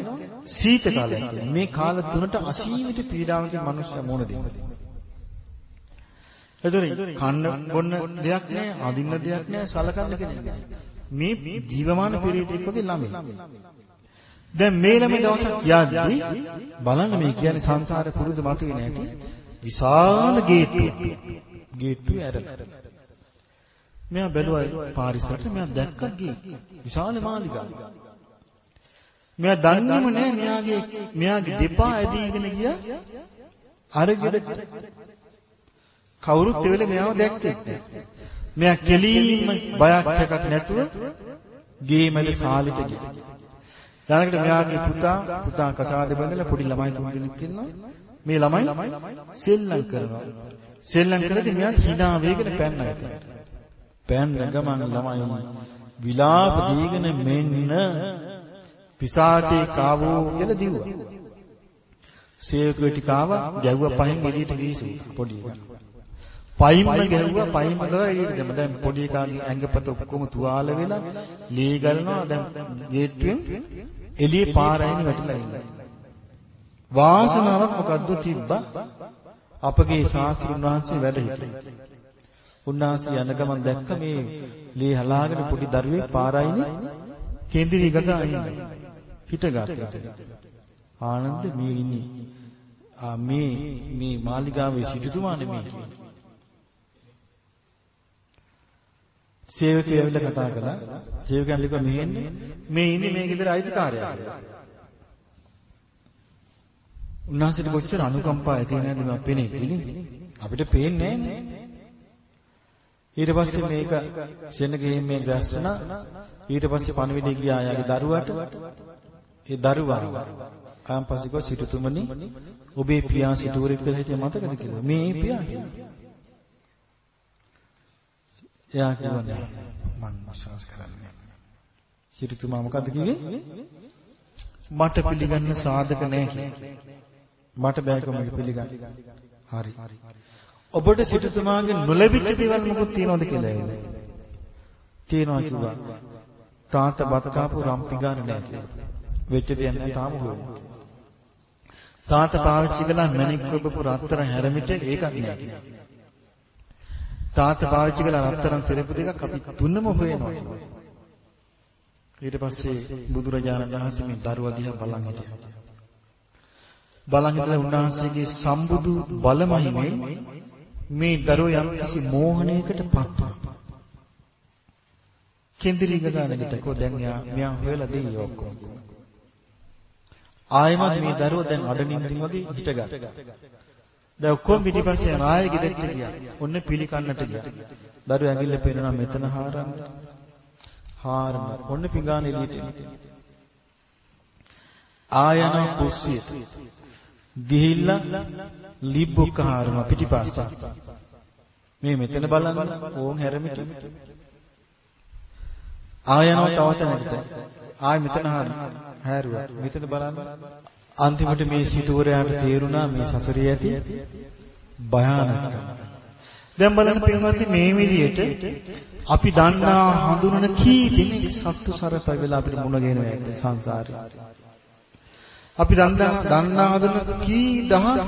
සීත කාලයක් එනවා. මේ කාල තුනට අසීමිත පීඩාවකින් මිනිස්සු මොන දෙන්නේ. එතකොට කන්න බොන්න දෙයක් නැහැ, අදින්න දෙයක් නැහැ, සලකන්න කෙනෙක් නැහැ. මේ ජීවමාන පෙරේතෙක් වගේ ළමයි. දැන් මේ ළමයි දවසක් යද්දී බලන්න මේ කියන්නේ සංසාර පුරුදු මතුවේ නැටි විශාල ගේට්ටුවක්. ගේට්ටුව ඇරලා. මෙයා බැලුවා පාරිසරට මෙයා දැක්ක ගේ විශාල මාලිගාවක්. මෙයා දන්නේම නෑ මෙයාගේ මෙයාගේ දෙපා ඇදීගෙන ගියා අර ගෙදරට. කවුරුත් ඒ වෙලේ මෙයාව දැක්කේ නෑ. මෙයා කෙලින්ම බයක් එකක් නැතුව ගේ මැද සාලිට ගියා. ඊළඟට මෙයාගේ පුතා පුතා කසාද බඳලා පොඩි ළමයි තුන් දෙනෙක් ඉන්නවා. මේ ළමයි සෙල්ලම් කරනවා. සෙල්ලම් කරද්දී මෙයා hina වේගෙන පැන්න ඇති. පැන්න ගමන් ළමයි විලාප දීගෙන මෙන්න පිසාචේ කාවෝ කියලා දිව්වා. සේවකයෝ ටික ආවා ගැව්වා පහෙන් එළියට ගිහිසු පොඩි එකා. පයින්ම ගැව්වා පයින්ම ගලා එළියට දැම්ම. දැන් පොඩි එකාගේ ඇඟපත ඔක්කොම තුවාල වෙලා ලී ගලනවා දැන් ගේට්ටුවෙන් එළියේ පාරයින් වැටිලා ඉන්නවා. වාසනාවක් මොකද්ද තිබ්බා? අපගේ ශාස්ත්‍රුන් වහන්සේ වැඩ හිටියේ. උන්වහන්සේ යන ගමන් දැක්ක මේ ලී හලාගෙන පොඩි දරුවෙක් පාරයිනේ කේන්ද්‍රී ගගා ඉන්නේ. හිටගත්තා. ආනන්ද මේ ඉන්නේ. ආ මේ මේ මාලිගාවේ සිටුතුමානේ මේ කියන්නේ. සේවකයෝ ඇවිල්ලා කතා කළා. සේවකයන් ලිව්වා මෙහෙන්නේ මේ ඉන්නේ මේ ගෙදර අයිතිකාරයා කියලා. උන්වහන්සේට කොච්චර අනුකම්පා ඇති නැද්ද මම පෙනේ පිළි අපිට පේන්නේ නැහැ. ඊට පස්සේ මේක සෙන්න ගිහින් මේ ග්‍රැස් වුණා. ඊට පස්සේ පණවිඩේ ගියා යාගේ දරුවාට. ඒ දරුවා ආන් පස්සේ ගෝ සිටුතුමනි ඔබේ පියා සිටුවරෙක් කියලා හිටිය මතකද? කියලා. මේ පියා එයා කිව්වා නෑ මම විශ්වාස කරන්නේ සිටුතුමා මොකද්ද කිව්වේ මට පිළිගන්න සාධක නැහැ මට බෑ කොහොමද පිළිගන්න හරි ඔබට සිටුතුමාගේ නොලැබිච්ච දේවල් මොකක්ද තියනවද කියලා ඇහුවා. තියනවා කිව්වා. තාත්තා බත් කාපු රම්පි ගන්න නැහැ කියලා. වෙච්ච දෙයක් නැහැ තාම හොයනවා. තාත්තා පාවිච්චි කළා මැණික් ඔබපු රත්තරන් හැරමිට ඒකක් නැහැ. තාත්තා පාවිච්චි කළා රත්තරන් සිරපු දෙකක් අපි තුන්නම හොයනවා. ඊට පස්සේ බුදුරජාණන් වහන්සේ මේ දරුවා දිහා බලන් හිටියා. බලන් හිටලා උන්වහන්සේගේ සම්බුදු බලමහිමේ මේ දරුවෝ යම් කිසි මෝහණයකට පත් වුණා. කෙන්දිරි ගගනකට කො දැන් යා මෙයා හොයලා දෙයි ඔක්කොම. ආයෙමත් මේ දරුවෝ දැන් අඩනින්දින් වගේ හිටගත්තා. දැන් ඔක්කොම පිටිපස්සේ ආයෙ ගෙදරට ගියා. ඔන්න පිළිකන්නට ගියා. දරුවෝ ඇඟිල්ල පේනවා මෙතන හාරන්න. හාරන. ඔන්න පිඟාන එළියට එනවා. ආයන කුස්සියට. ගිහිල්ලා ලිබ්බුක්ක හාරන පිටිපස්ස. මේ මෙතන බලන්න ඕන් හැරමිට. ආයනෝ තව තැනකට. ආය මෙතන හැරුවා. මෙතන බලන්න. අන්තිමට මේ සිටුවරයාට තේරුණා මේ සසරේ ඇති භයානකකම. දැන් බලන්න පින්වත්නි මේ විදිහට අපි දන්නා හඳුනන කී දෙනෙක් සත්තු සරපයි වෙලා අපිට මුණ ගැහෙනවා ඇත්ත සංසාරේ. අපි දන්නා දන්නා හඳුනන කී දහස්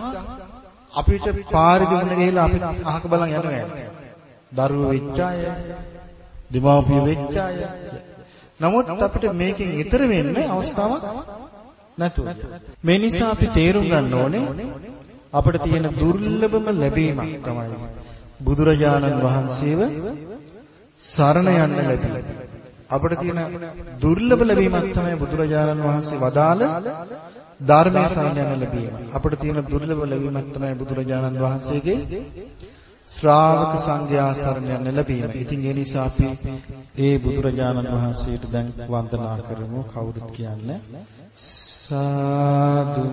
අපිට පාරේ දුන්න ගිහලා අපි අහක බලන් යනවා ඇත්තේ. දරුවෝ වෙච්ච අය, දෙමාපිය වෙච්ච අය. නමුත් අපිට මේකෙන් ඈතර වෙන්නේ අවස්ථාවක් නැතුව. මේ නිසා අපි තේරුම් ගන්න ඕනේ අපිට තියෙන දුර්ලභම ලැබීමක් තමයි බුදුරජාණන් වහන්සේව සරණ යන්න ලැබීම. අපිට තියෙන දුර්ලභ ලැබීමක් තමයි බුදුරජාණන් වහන්සේ වදාළ ධර්මයේ සරණ යන ලැබීම. අපිට තියෙන දුර්ලභ ලැබීමක් තමයි බුදුරජාණන් වහන්සේගේ ශ්‍රාවක සංඝයා සරණ යන ලැබීම. ඉතින් ඒ නිසා අපි ඒ බුදුරජාණන් වහන්සේට දැන් වන්දනා කරමු කවුරුත් කියන්නේ සාදු.